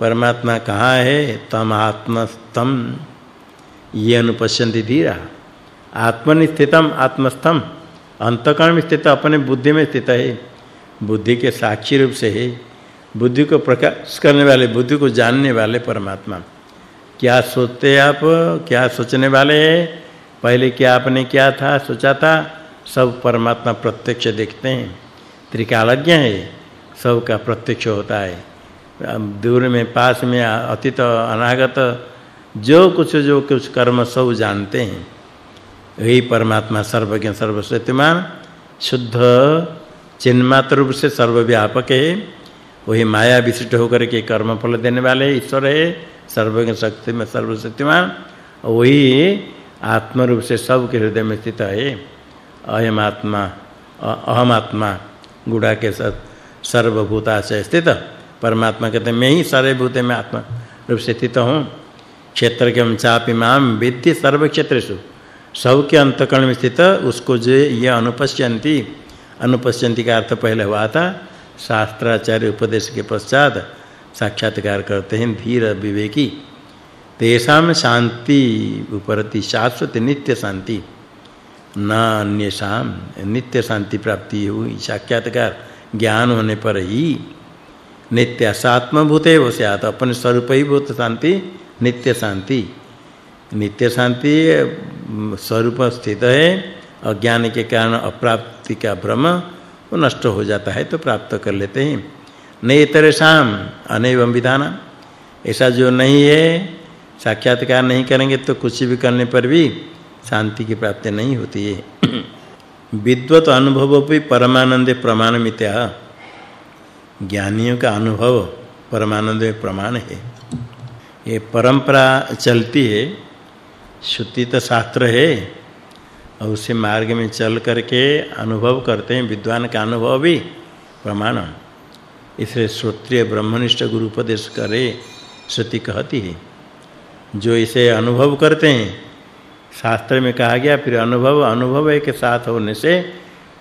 परमात्मा कहाँ है? तम आत्मस्तम ये अनुपश्यन्ति धीरा। आत्मनिस्थितम, आत्मस्थम। अंतकर्म स्थित, अपने बुद्धि में स्थित है। बुद्धि के साक्षी रूप से है। बुद्धि को प्रकाश करने वाले, बुद्धि को जानने वाले परमात्मा। क्या सोचते आप? क्या सोचने वाले पहले क्या आपने क्या था, सोचा था? सब परमात्मा प्रत्यक्ष देखते हैं। त्रिकालज्ञ है। सब का प्रत्यक्ष होता है। दूर में, पास में, अतीत, अनागत, जो कुछ जो कुछ कर्म सब जानते हैं। वही परमात्मा सर्वज्ञ, सर्वशक्तिमान, शुद्ध, चिन्मात्र रूप से सर्वव्यापक है। वही माया विशिष्ट होकर के कर्म फल देने वाले ईश्वर है। सर्वज्ञ शक्ति में सर्वशक्तिमान, वही आत्म रूप से सब के हृदय में स्थित है। अयम आत्मा अहम आत्मा, गुड़ा के साथ सर्वभूता से स्थित। परमात्मा कहते मैं ही सारे भूते में आत्मा रूप से स्थित हूँ। क्षेत्र के चापि माम विद्धि सर्व क्षेत्रेषु सब के अंतकरण में स्थित, उसको जो ये अनुपश्यंती। अनुपश्यंती का अर्थ पहले हुआ था, शास्त्राचार्य उपदेश के पश्चात साक्षात्कार करते हैं धीर विवेकी। तेषाम शांति उपरति शाश्वत नित्य शांति। न अन्यशाम नित्य शांति प्राप्ति हुई। साक्षात्कार ज्ञान होने पर ही नित्य सात्मभूते वो स्यात्। अपने स्वरूप ही भूत शांति, नित्य शांति। नित्य शांति स्वरूप स्थित है। अज्ञान के कारण अप्राप्ति का भ्रम नष्ट हो जाता है तो प्राप्त कर लेते हैं। नहीं तरेशाम अनैवम विधान ऐसा जो नहीं है, साक्षात्कार नहीं करेंगे तो कुछ भी करने पर भी शांति की प्राप्ति नहीं होती है। विद्वत अनुभव भी परमानंद प्रमाण मित्या ज्ञानियों का अनुभव परमानंद प्रमाण है। ये परंपरा चलती है श्रुति तो शास्त्र है, और उसे मार्ग में चल करके अनुभव करते हैं। विद्वान का अनुभव भी प्रमाण इसलिए श्रोत्रिय ब्रह्मनिष्ठ गुरु उपदेश करे, श्रुति कहती है। जो इसे अनुभव करते हैं, शास्त्र में कहा गया, फिर अनुभव अनुभव के साथ होने से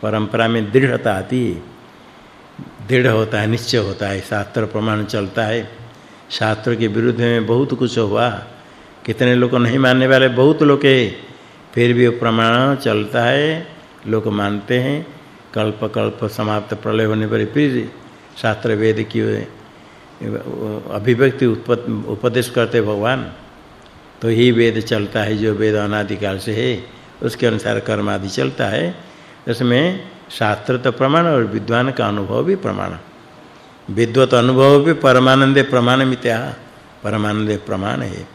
परंपरा में दृढ़ता आती है। दृढ़ होता है, निश्चय होता है, शास्त्र प्रमाण चलता है। शास्त्र के विरुद्ध में बहुत कुछ हुआ। कितने लोग नहीं मानने वाले, बहुत लोग है। फिर भी प्रमाण चलता है, लोग मानते हैं। कल्प कल्प समाप्त प्रलय होने पर फिर शास्त्र वेद की अभिव्यक्ति उपदेश करते भगवान। तो ही वेद चलता है, जो वेद अनादिकाल से है, उसके अनुसार कर्म आदि चलता है। उसमें शास्त्र तो प्रमाण और विद्वान का अनुभव भी प्रमाण। विद्वत अनुभव भी परमानंदे प्रमाण मित्या परमानंदे प्रमाण है।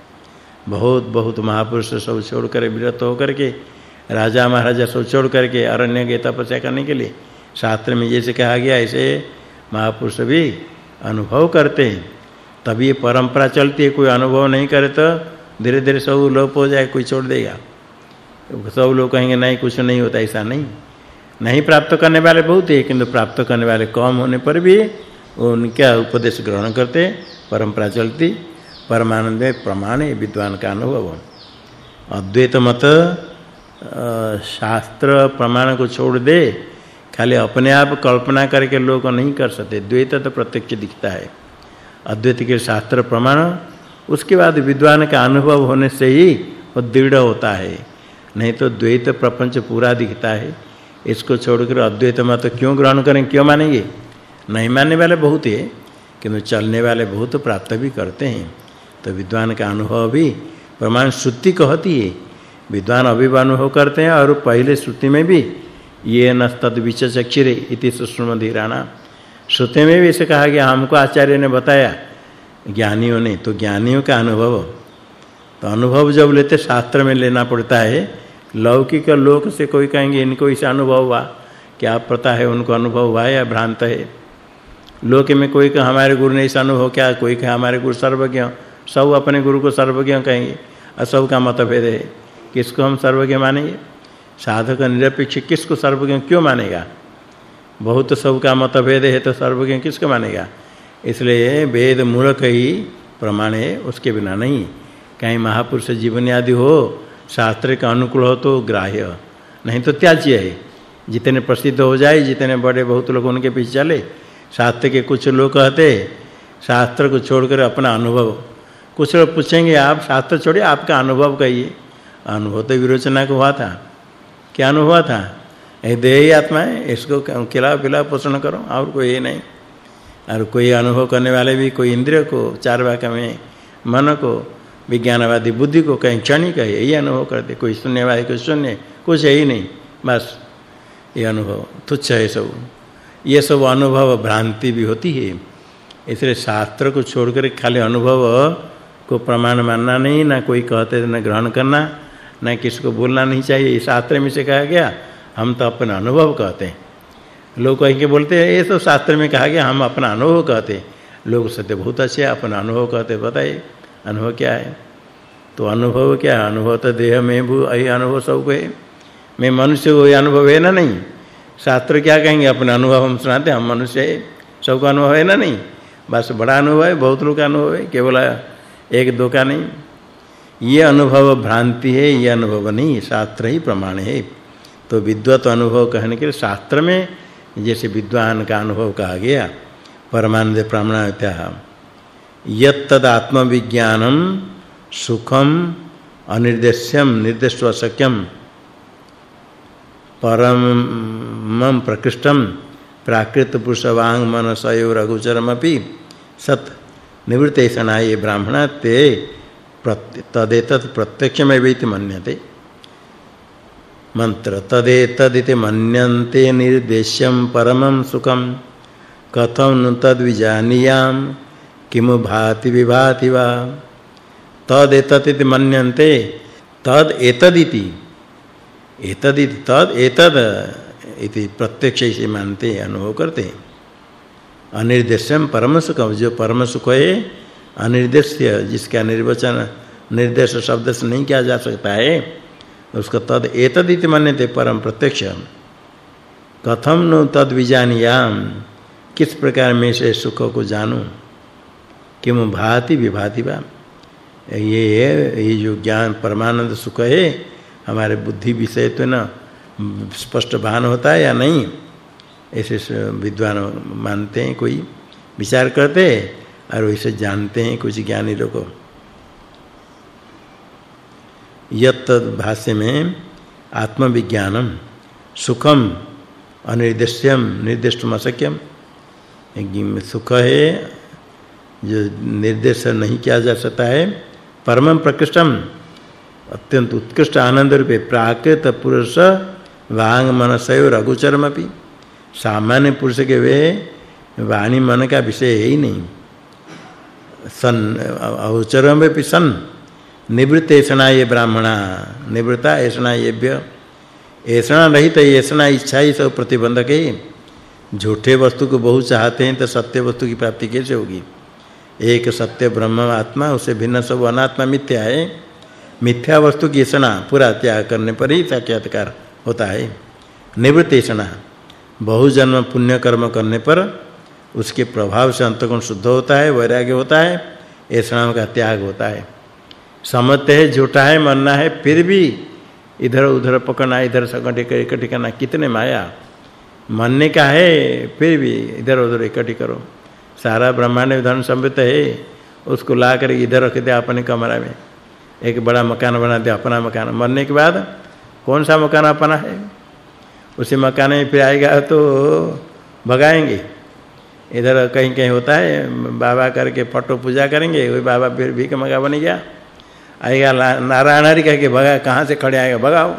बहुत बहुत महापुरुष सब छोड़ कर विरत होकर के, राजा महाराजा सब छोड़ करके अरण्य गए तपस्या करने के लिए। शास्त्र में जैसे कहा गया, ऐसे महापुरुष भी अनुभव करते हैं। तभी परंपरा चलती है, कोई अनुभव नहीं करे तो धीरे धीरे सब लोप हो जाए, कोई छोड़ देगा। सब लोग कहेंगे, नहीं, कुछ नहीं होता, ऐसा नहीं। नहीं प्राप्त करने वाले बहुत है, किंतु प्राप्त करने वाले कम होने पर भी उनका उपदेश ग्रहण करते, परंपरा चलती, परमानंद में प्रमाण है, विद्वान का अनुभव अद्वैत मत शास्त्र प्रमाण को छोड़ दे खाली अपने आप कल्पना करके लोग नहीं कर सकते। द्वैत तो प्रत्यक्ष दिखता है। अद्वैत के शास्त्र प्रमाण, उसके बाद विद्वान का अनुभव होने से ही वो दृढ़ होता है। नहीं तो द्वैत प्रपंच पूरा दिखता है। इसको छोड़कर अद्वैत मत क्यों ग्रहण करें, क्यों मानेंगे? नहीं मानने वाले बहुत है, किंतु चलने वाले बहुत प्राप्त भी करते हैं। तो विद्वान का अनुभव भी प्रमाण श्रुति कहती है। विद्वान अभिवानुभव करते हैं और पहले श्रुति में भी ये न तद विचक्षिरे इति धीराना श्रुति में भी इसे कहा गया हमको आचार्य ने बताया, ज्ञानियों ने तो ज्ञानियों का अनुभव। तो अनुभव जब लेते, शास्त्र में लेना पड़ता है, लौकिक लोक से कोई कहेंगे, इनको इसे अनुभव हुआ, क्या पता है, उनको अनुभव हुआ या भ्रांत है? लोक में कोई का हमारे गुरु ने ऐसा अनुभव क्या, कोई का हमारे गुरु सर्वज्ञ, सब अपने गुरु को सर्वज्ञ कहेंगे। और सब का मतभेद है। किसको हम सर्वज्ञ मानेंगे? साधक निरपेक्ष किसको सर्वज्ञ क्यों मानेगा? बहुत सब का मतभेद है तो सर्वज्ञ किसको मानेगा? इसलिए वेद मूलक ही प्रमाण है, उसके बिना नहीं। कहीं महापुरुष जीवन आदि हो, शास्त्र का अनुकूल हो तो ग्राह्य। नहीं तो त्याज्य है। जितने प्रसिद्ध हो जाए, जितने बड़े बहुत लोग उनके पीछे चले, शास्त्र के कुछ लोग कहते, शास्त्र को छोड़कर अपना अनुभव। कुछ लोग पूछेंगे, आप शास्त्र छोड़िए आपका अनुभव कहिए। अनुभव तो विरोचना को हुआ था। क्या अनुभव था? ये देह आत्मा है, इसको खिलाओ पिलाओ पोषण करो, और कोई ये नहीं। और कोई अनुभव करने वाले भी, कोई इंद्रिय को, चार वाक्य में, मन को, विज्ञानवादी बुद्धि को, कहीं क्षणिक है, यही अनुभव करते, कोई वाले, कोई सुनने कुछ है ही नहीं, बस ये अनुभव, तुच्छ है सब। ये सब अनुभव भ्रांति भी होती है। इसलिए शास्त्र को छोड़कर खाली अनुभव को प्रमाण मानना नहीं, ना कोई कहते, ना ग्रहण करना ना किसी को बोलना नहीं चाहिए। शास्त्र में से कहा गया, हम तो अपना अनुभव कहते हैं। लोग कह के बोलते हैं, ये तो शास्त्र में कहा गया, हम अपना अनुभव कहते हैं। लोग सत्य बहुत अच्छे अपना अनुभव कहते बताइए, अनुभव क्या है? तो अनुभव क्या अनुभव तो देह में भी यही अनुभव सबको है। मैं मनुष्य को अनुभव है ना नहीं? शास्त्र क्या कहेंगे, अपना अनुभव हम सुनाते हम मनुष्य है। सबका अनुभव है ना नहीं? बस बड़ा अनुभव है, बहुत लोग का अनुभव है, केवल एक दो का नहीं। ये अनुभव भ्रांति है, ये अनुभव नहीं शास्त्र ही प्रमाण है। तो विद्वत अनुभव कहने के लिए शास्त्र में जैसे विद्वान का अनुभव कहा गया, परमानंद प्रमाणत्या यत्तद आत्मविज्ञानम सुखम अनिर्देश्यम निर्देष्टवशक्यम परमम प्रकृष्टम प्राकृत पुरुषवांग मनसयो रघुचरमपि सत ते तदेतत् प्रत्यक्षमेवेति मन्यते। मंत्र तदेतदिति मन्यन्ते निर्देश्यं परमं सुखं। कथं तद्विजानीयां किमु भाति विभाति वा। तदेतदिति मन्यन्ते, तद एतदिति। एतदिति तद एतद इति प्रत्यक्ष से मानते, अनुभव करते। अनिर्देश्यम परम सुख जो परम सुख अनिर्देश्य, जिसका निर्वचन निर्देश शब्द से नहीं किया जा सकता है, उसका तद एतदिति मान्यते परम प्रत्यक्ष कथम नु तद विजानियाम? किस प्रकार में से सुख को जानूं? किम भाति विभाति बा ये ये जो ज्ञान, परमानंद सुख है, हमारे बुद्धि विषय तो ना स्पष्ट भान होता है या नहीं? ऐसे विद्वान मानते हैं, कोई विचार करते और वैसे जानते हैं, कुछ ज्ञानी लोग। यत भाष्य में, आत्मविज्ञानम, सुखम अनिर्देश्यम निर्दिष्टम अशक्यम सुख है, जो निर्देश नहीं किया जा सकता है। परम प्रकृष्टम, अत्यंत उत्कृष्ट आनंद रूपे, प्राकृत पुरुष वांग मनसयो रघुचरमपि। सामान्य पुरुष के वे वाणी मन का विषय है ही नहीं। सन अवचरम भी सन निवृत्त ऐसना ये ब्राह्मणा, निवृत्ता ऐसना येभ्य ऐसना रहित ऐसना इच्छा ही सब प्रतिबंधक है झूठे वस्तु को बहुत चाहते हैं तो सत्य वस्तु की प्राप्ति कैसे होगी? एक सत्य ब्रह्म आत्मा, उसे भिन्न सब अनात्मा मिथ्या है। मिथ्या वस्तु की ऐसना पूरा त्याग करने पर ही साक्षात्कार होता है। निवृत्त ऐसना बहुजन्म पुण्य कर्म करने पर उसके प्रभाव से अंतगुण शुद्ध होता है, वैराग्य होता है ऐसा का त्याग होता है। समझते है, झूठा है मरना है, फिर भी इधर उधर पकड़ना, इधर संकट इकट्ठी करना, कितने माया। मरने का है, फिर भी इधर उधर इकट्ठी करो। सारा ब्रह्मांड धन संबित है, उसको ला कर इधर रख दे अपने कमरा में। एक बड़ा मकान बना दे, अपना मकान। मरने के बाद कौन सा मकान अपना है? उसी मकान में फिर आएगा तो भगाएँगे। इधर कहीं कहीं होता है, बाबा करके फ़ोटो पूजा करेंगे, वही बाबा फिर भीख मंगा बन गया आएगा नारायण हरि कह के भगा, कहाँ से खड़े आएगा? भगाओ।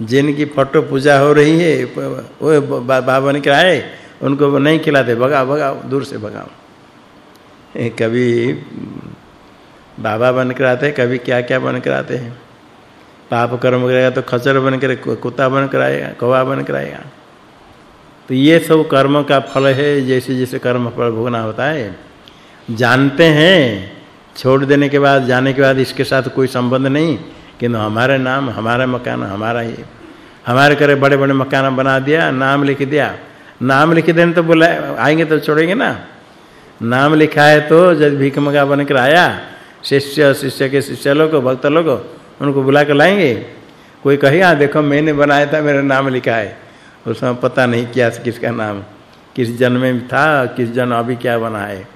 जिनकी फ़ोटो पूजा हो रही है, वो बाबा बन के आए, उनको नहीं खिलाते, भगाओ भगाओ, दूर से भगाओ। कभी बाबा बन कर आते कभी क्या क्या बन कर आते हैं। पाप कर्म करेगा तो खचर बन कर कुत्ता बन कर आएगा, कौवा बन कर आएगा। तो ये सब कर्म का फल है, जैसे जैसे कर्म फल भोगना होता है। जानते हैं, छोड़ देने के बाद, जाने के बाद इसके साथ कोई संबंध नहीं किंतु हमारे नाम, हमारा मकान, हमारा ही हमारे करे बड़े बड़े मकान बना दिया, नाम लिख दिया। नाम लिख देने तो बोला आएँगे तो छोड़ेंगे ना। नाम लिखा है तो जब भीख मगा बनकर आया, शिष्य शिष्य के शिष्य लोग, भक्त लोग, उनको बुला कर लाएँगे। कोई कहेगा देखो, मैंने बनाया था, मेरा नाम लिखा है। उसमें पता नहीं क्या किसका नाम किस जन्म में था, किस जन्म अभी क्या बना है।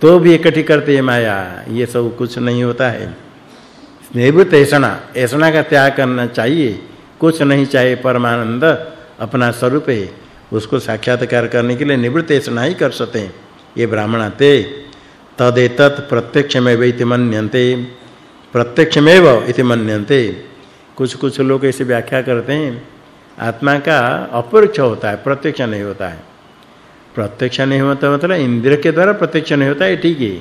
तो भी इकट्ठी करते हैं माया। ये सब कुछ नहीं होता है। निवृत्त ऐसना। ऐसना का त्याग करना चाहिए। कुछ नहीं चाहिए। परमानंद अपना स्वरूप है। उसको साक्षात्कार करने के लिए निवृत्त ऐसना ही कर सकते हैं। ये ब्राह्मणाते तदेतत् प्रत्यक्षमेव इति मन्यन्ते। प्रत्यक्षमेव इति मन्यन्ते। कुछ कुछ लोग ऐसे व्याख्या करते हैं। आत्मा का अपरोक्ष होता है, प्रत्यक्ष नहीं होता है। प्रत्यक्ष नहीं होता मतलब इंद्र के द्वारा प्रत्यक्ष नहीं होता है ठीक है।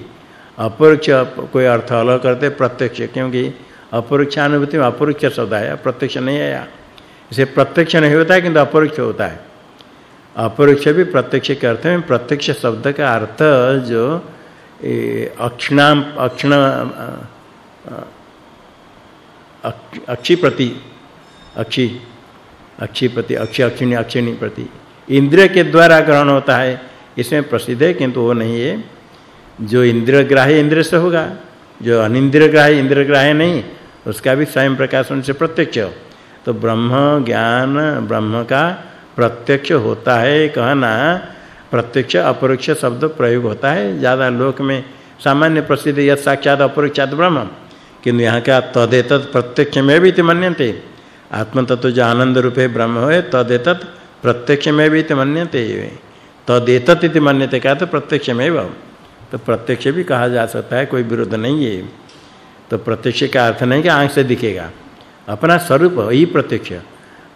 अपरोक्ष कोई अर्थ अलग करते, प्रत्यक्ष, क्योंकि अपरोक्ष अनुभूति में अपरोक्ष शब्द आया, प्रत्यक्ष नहीं आया। इसे प्रत्यक्ष नहीं होता है, किंतु अपरोक्ष होता है। अपरोक्ष भी प्रत्यक्ष के अर्थ में, प्रत्यक्ष शब्द का अर्थ जो अक्षणाम, अक्षण अक्षी प्रति, अक्षी। अक्षी प्रति, अक्षी, अक्षिणी अक्षिणी प्रति। इंद्रिय के द्वारा ग्रहण होता है, इसमें प्रसिद्ध है, किंतु वो नहीं है। जो इंद्रिय ग्राह्य इंद्र से होगा, जो अनिंद्रिय ग्राह्य इंद्रिय ग्राह्य नहीं, उसका भी स्वयं प्रकाशन से प्रत्यक्ष तो ब्रह्म ज्ञान, ब्रह्म का प्रत्यक्ष होता है, कहना, प्रत्यक्ष अपरोक्ष शब्द प्रयोग होता है। ज़्यादा लोक में सामान्य प्रसिद्ध यह साक्षात अपरोक्षात ब्रह्म। किंतु यहाँ का तदेतत प्रत्यक्ष में भी मन्यन्ते। आत्म तत्व जो आनंद रूप ब्रह्म है तदेतत प्रत्यक्ष में भी मन्यते तदेतत इति मन्यते का तो प्रत्यक्ष में तो प्रत्यक्ष भी कहा जा सकता है, कोई विरोध नहीं है। तो प्रत्यक्ष का अर्थ नहीं कि आँख से दिखेगा। अपना स्वरूप ही प्रत्यक्ष।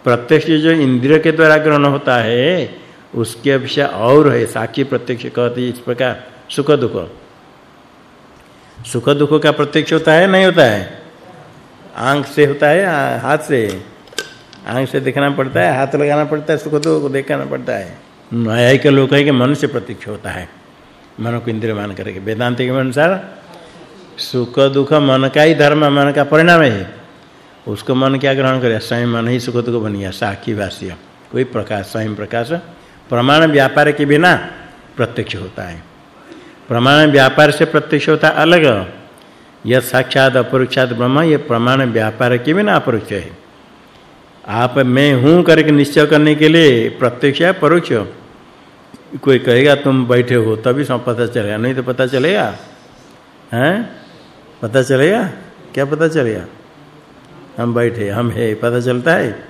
प्रत्यक्ष जो इंद्रिय के द्वारा ग्रहण होता है, उसके अपेक्षा और है। साक्षी प्रत्यक्ष कहते इस प्रकार, सुख दुख। सुख दुख का प्रत्यक्ष होता है, नहीं होता है? आँख से होता है हाथ से? आँख से देखना पड़ता है, हाथ लगाना पड़ता है, सुख दुख को देखना पड़ता है। न्याय के लोग है कि मन से प्रत्यक्ष होता है। मन को इंद्रिय मान करके। वेदांत के अनुसार, सुख दुख मन का ही धर्म, मन का परिणाम है। उसको मन क्या ग्रहण करे? स्वयं मन ही सुख दुख बन गया साक्षी भाष्य कोई प्रकाश, स्वयं प्रकाश, प्रमाण व्यापार के बिना प्रत्यक्ष होता है। प्रमाण व्यापार से प्रत्यक्ष होता अलग। यह साक्षात अपरोक्षात ब्रह्म ये प्रमाण व्यापार के बिना अपरोक्ष है। आप, मैं हूँ करके निश्चय करने के लिए प्रत्यक्ष है परोक्ष? कोई कहेगा, तुम बैठे हो, तभी सब पता चलेगा। नहीं तो पता चलेगा। हैं? पता चलेगा? क्या पता चलेगा? हम बैठे, हम है, पता चलता है।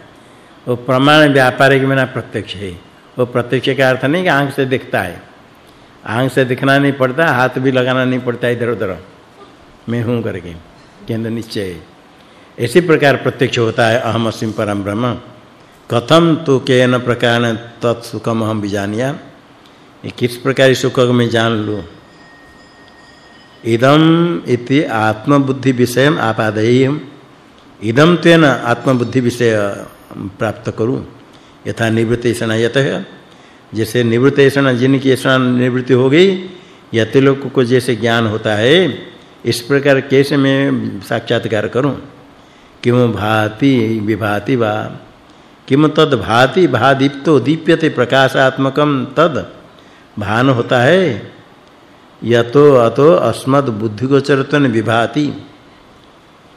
वो प्रमाण व्यापार के बिना प्रत्यक्ष है। वो प्रत्यक्ष का अर्थ नहीं कि आँख से दिखता है। आँख से दिखना नहीं पड़ता, हाथ भी लगाना नहीं पड़ता इधर-उधर। मैं हूँ करके। केंद्र निश्चय। इसी प्रकार प्रत्यक्ष होता है, अहम अस्मि परम ब्रह्म। कथम तो केन प्रकार तत्सुखम हम बिजानिया किस प्रकार सुख में जान लूँ? इदम इति आत्मबुद्धि विषय आपादयेयम। इदम तेन आत्मबुद्धि विषय प्राप्त करूँ। यथा निवृत्तेषण यत। जैसे निवृत्तेषण जिनकी ऐसा निवृत्ति हो गई यति लोग को जैसे ज्ञान होता है इस प्रकार कैसे मैं साक्षात्कार करूँ? किम भाति विभाति वा? किम तद भाति भादीप्तो दीप्यते प्रकाशात्मकम तद? भान होता है, यतो अतो अस्मद बुद्धिगोचरत्वन विभाति।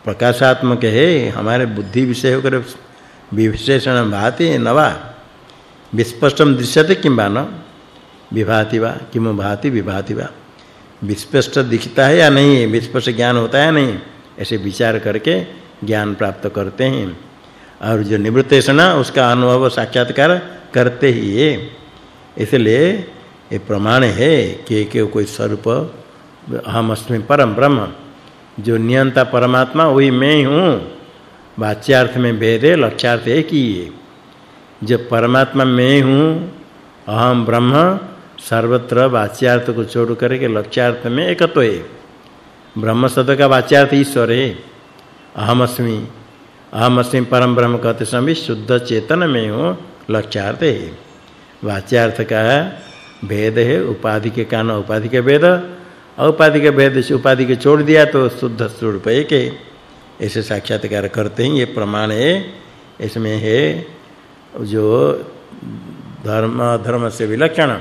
प्रकाशात्मक है, हमारे बुद्धि विषय होकर विशेषण भाति नवा विस्पष्टम दृश्यते न विभाति वा? किम भाति विभाति वा? विस्पष्ट दिखता है या नहीं? विस्पष्ट ज्ञान होता है नहीं? ऐसे विचार करके ज्ञान प्राप्त करते हैं। और जो निवृत्तेषण, उसका अनुभव साक्षात्कार करते ही है इसलिए ये प्रमाण है कि के कोई स्वरूप हम अस्मि परम ब्रह्म, जो नियंता परमात्मा, वही मैं ही। हूँ वाच्यार्थ में भेद है लक्ष्यार्थ ही है। जब परमात्मा मैं हूँ, अहम ब्रह्म सर्वत्र वाच्यार्थ को छोड़ करके लक्ष्यार्थ में एकत्व है। ब्रह्म शब्द का वाच्यार्थ ईश्वर है। अहम अस्मि अहम अस्मि परम ब्रह्म कहते समय शुद्ध चेतन में हूँ, लक्ष्यार्थ है। वाच्यार्थ का भेद है, उपाधि के कारण उपाधि के भेद। औपाधि के भेद से उपाधि के छोड़ दिया तो शुद्ध स्वरूप एक है। ऐसे साक्षात्कार करते हैं, ये प्रमाण है। इसमें है जो धर्म धर्म से विलक्षण।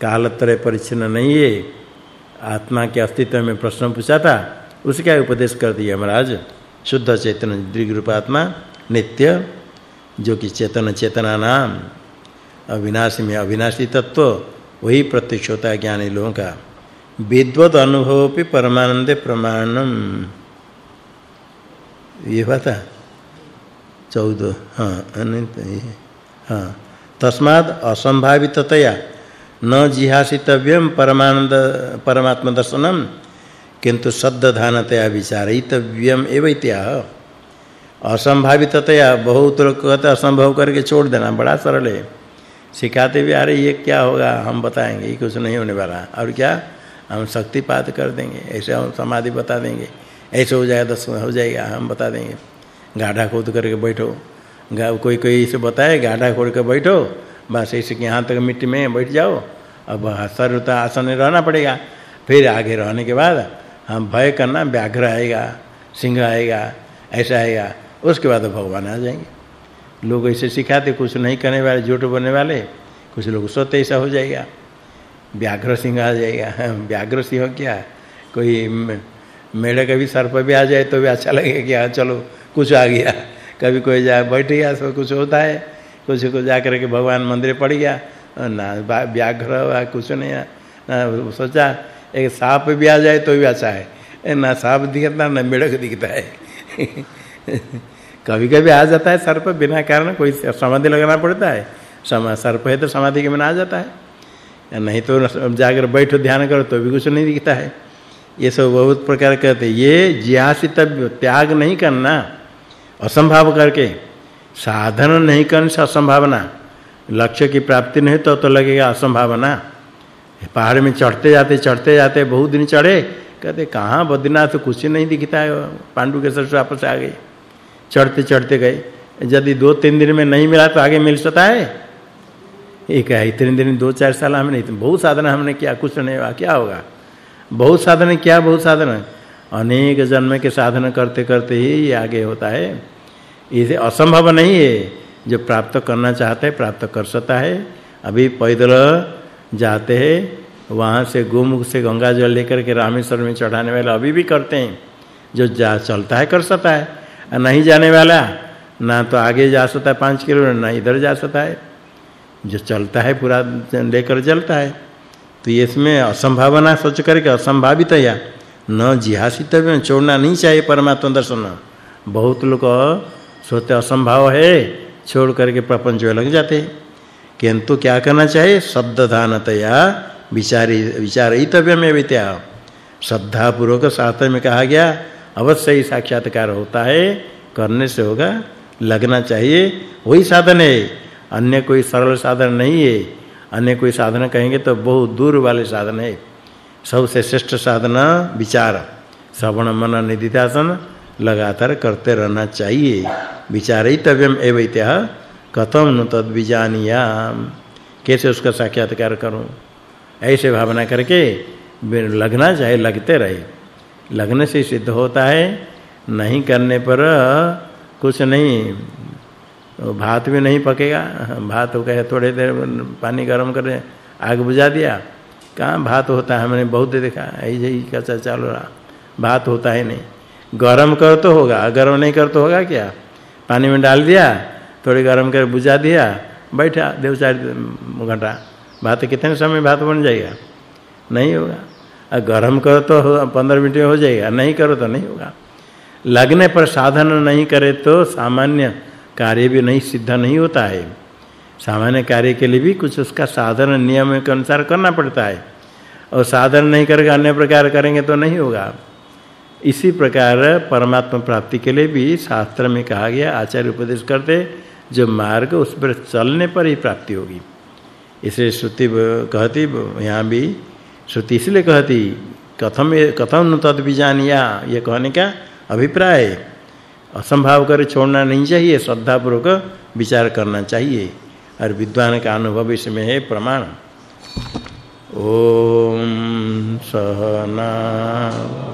कालत्रय परिच्छिन्न नहीं है। आत्मा के अस्तित्व में प्रश्न पूछा था, उसका उपदेश कर दिया महाराज। शुद्ध चेतन आत्मा नित्य, जो कि चेतन चेतना नाम। अविनाशी में अविनाशी तत्व, वही प्रत्यक्ष होता है ज्ञानी लोगों का। विद्वत अनुभव भी परमानंद प्रमाणम। ये बात चौदह हाँ अनंत हाँ। तस्माद असंभाविततया न जिहासितव्यम परमानंद परमात्म दर्शनम किंतु शब्दधानतया विचारितव्यम एवैत्या। असंभाविततया बहुत लोग कहते असंभव करके छोड़ देना, बड़ा सरल है। सिखाते भी रहे, ये क्या होगा, हम बताएँगे, ये कुछ नहीं होने वाला। और क्या? हम शक्तिपात कर देंगे, ऐसे हम समाधि बता देंगे। ऐसे हो जाएगा, दस हो जाएगा, हम बता देंगे। गाढ़ा खोद करके बैठो। कोई कोई इसे बताए, गाढ़ा खोद कर बैठो। बस ऐसे कि यहाँ तक मिट्टी में बैठ जाओ। अब सर्वता आसन में रहना पड़ेगा। फिर आगे रहने के बाद हम भय करना, व्याघ्र आएगा, सिंह आएगा, ऐसा आएगा, उसके बाद भगवान आ जाएँगे। लोग ऐसे सिखाते, कुछ नहीं करने वाले, झूठ बोलने वाले, कुछ लोग सोते ऐसा हो जाएगा। व्याघ्र सिंह आ जाएगा। व्याघ्र सिंह क्या? कोई मेढक भी सर्प भी आ जाए तो भी अच्छा लगेगा कि हाँ चलो, कुछ आ गया। कभी कोई जा बैठ गया सब कुछ होता है। कुछ को जा करके भगवान मंदिर पड़ गया। ना व्याघ्र हुआ, कुछ नहीं ना सोचा, एक सांप भी आ जाए तो भी अच्छा है। ना सांप दिखता, ना मेढक दिखता है। कभी कभी आ जाता है सर्प, बिना कारण कोई समाधि लगाना पड़ता है। समा, सर्प है तो समाधि के बिना आ जाता है। या नहीं तो जाकर बैठो, ध्यान करो तो भी कुछ नहीं दिखता है। ये सब बहुत प्रकार कहते ये जिहासित त्याग नहीं करना, असंभव करके साधन नहीं करने से असंभावना लक्ष्य की प्राप्ति नहीं तो तो लगेगा असंभावना। पहाड़ में चढ़ते जाते चढ़ते जाते बहुत दिन चढ़े, कहते, कहाँ बद्रीनाथ? कुछ नहीं दिखता है पांडु के सर वापस आ गए। चढ़ते चढ़ते गए। यदि दो तीन दिन में नहीं मिला तो आगे मिल सकता है। एक है इतने दिन, दो चार साल हमने नहीं बहुत साधन हमने किया, कुछ नहीं हुआ, क्या होगा? बहुत साधन क्या, बहुत साधन। अनेक जन्म के साधन करते करते ही आगे होता है। इसे असंभव नहीं है। जो प्राप्त करना चाहते है, प्राप्त कर सकता है। अभी पैदल जाते हैं, वहाँ से गोमुख से गंगा जल लेकर के रामेश्वर में चढ़ाने वाला अभी भी करते हैं। जो जा चलता है, कर सकता है। और नहीं जाने वाला, ना तो आगे जा सकता है पाँच किलोमीटर, ना इधर जा सकता है। जो चलता है, पूरा लेकर चलता है। तो इसमें असंभावना सोच करके असंभावित या न जिहासितव्य छोड़ना नहीं चाहिए परमात्मा दर्शन। बहुत लोग सोचते असंभव है, छोड़ करके प्रपंच में लग जाते। किंतु क्या करना चाहिए? शब्द दानतया विचारी में वित्या। श्रद्धा पूर्वक शास्त्र में कहा गया, अवश्य ही साक्षात्कार होता है, करने से होगा, लगना चाहिए, वही साधन है। अन्य कोई सरल साधन नहीं है। अन्य कोई साधन कहेंगे तो बहुत दूर वाले साधन है। सबसे श्रेष्ठ साधन विचार, श्रवण मन निधिध्यासन लगातार करते रहना चाहिए। विचारितव्यम एवैत्य कथम न तद विजानियाम। कैसे उसका साक्षात्कार करूँ? ऐसे भावना करके लगना चाहे, लगते रहे। लगने से सिद्ध होता है, नहीं करने पर कुछ नहीं, भात भी नहीं पकेगा। भात हो गया थोड़े देर पानी गर्म कर आग बुझा दिया। कहाँ भात होता है? हमने बहुत देखा, ऐसे ही कैसा चल रहा। भात होता है नहीं। गरम कर तो होगा गर्म नहीं कर तो होगा क्या? पानी में डाल दिया, थोड़ी गर्म कर बुझा दिया, बैठा दो चार घंटा। भात कितने समय भात बन जाएगा? नहीं होगा। और गर्म करो तो पंद्रह मिनट में हो जाएगा, नहीं करो तो नहीं होगा। लगने पर साधन नहीं करे तो सामान्य कार्य भी नहीं, सिद्ध नहीं होता है। सामान्य कार्य के लिए भी कुछ उसका साधन नियम के अनुसार करना पड़ता है। और साधन नहीं करके अन्य प्रकार करेंगे तो नहीं होगा। इसी प्रकार परमात्मा प्राप्ति के लिए भी शास्त्र में कहा गया, आचार्य उपदेश करते, जो मार्ग उस पर चलने पर ही प्राप्ति होगी। इसे श्रुति कहती यहाँ भी, श्रुति इसलिए कहती, कथम कथम तद बीजानिया, ये कहने का अभिप्राय, असंभाव कर छोड़ना नहीं चाहिए श्रद्धा पूर्वक विचार करना चाहिए, और विद्वान का अनुभव इसमें है प्रमाण। ओम सहना।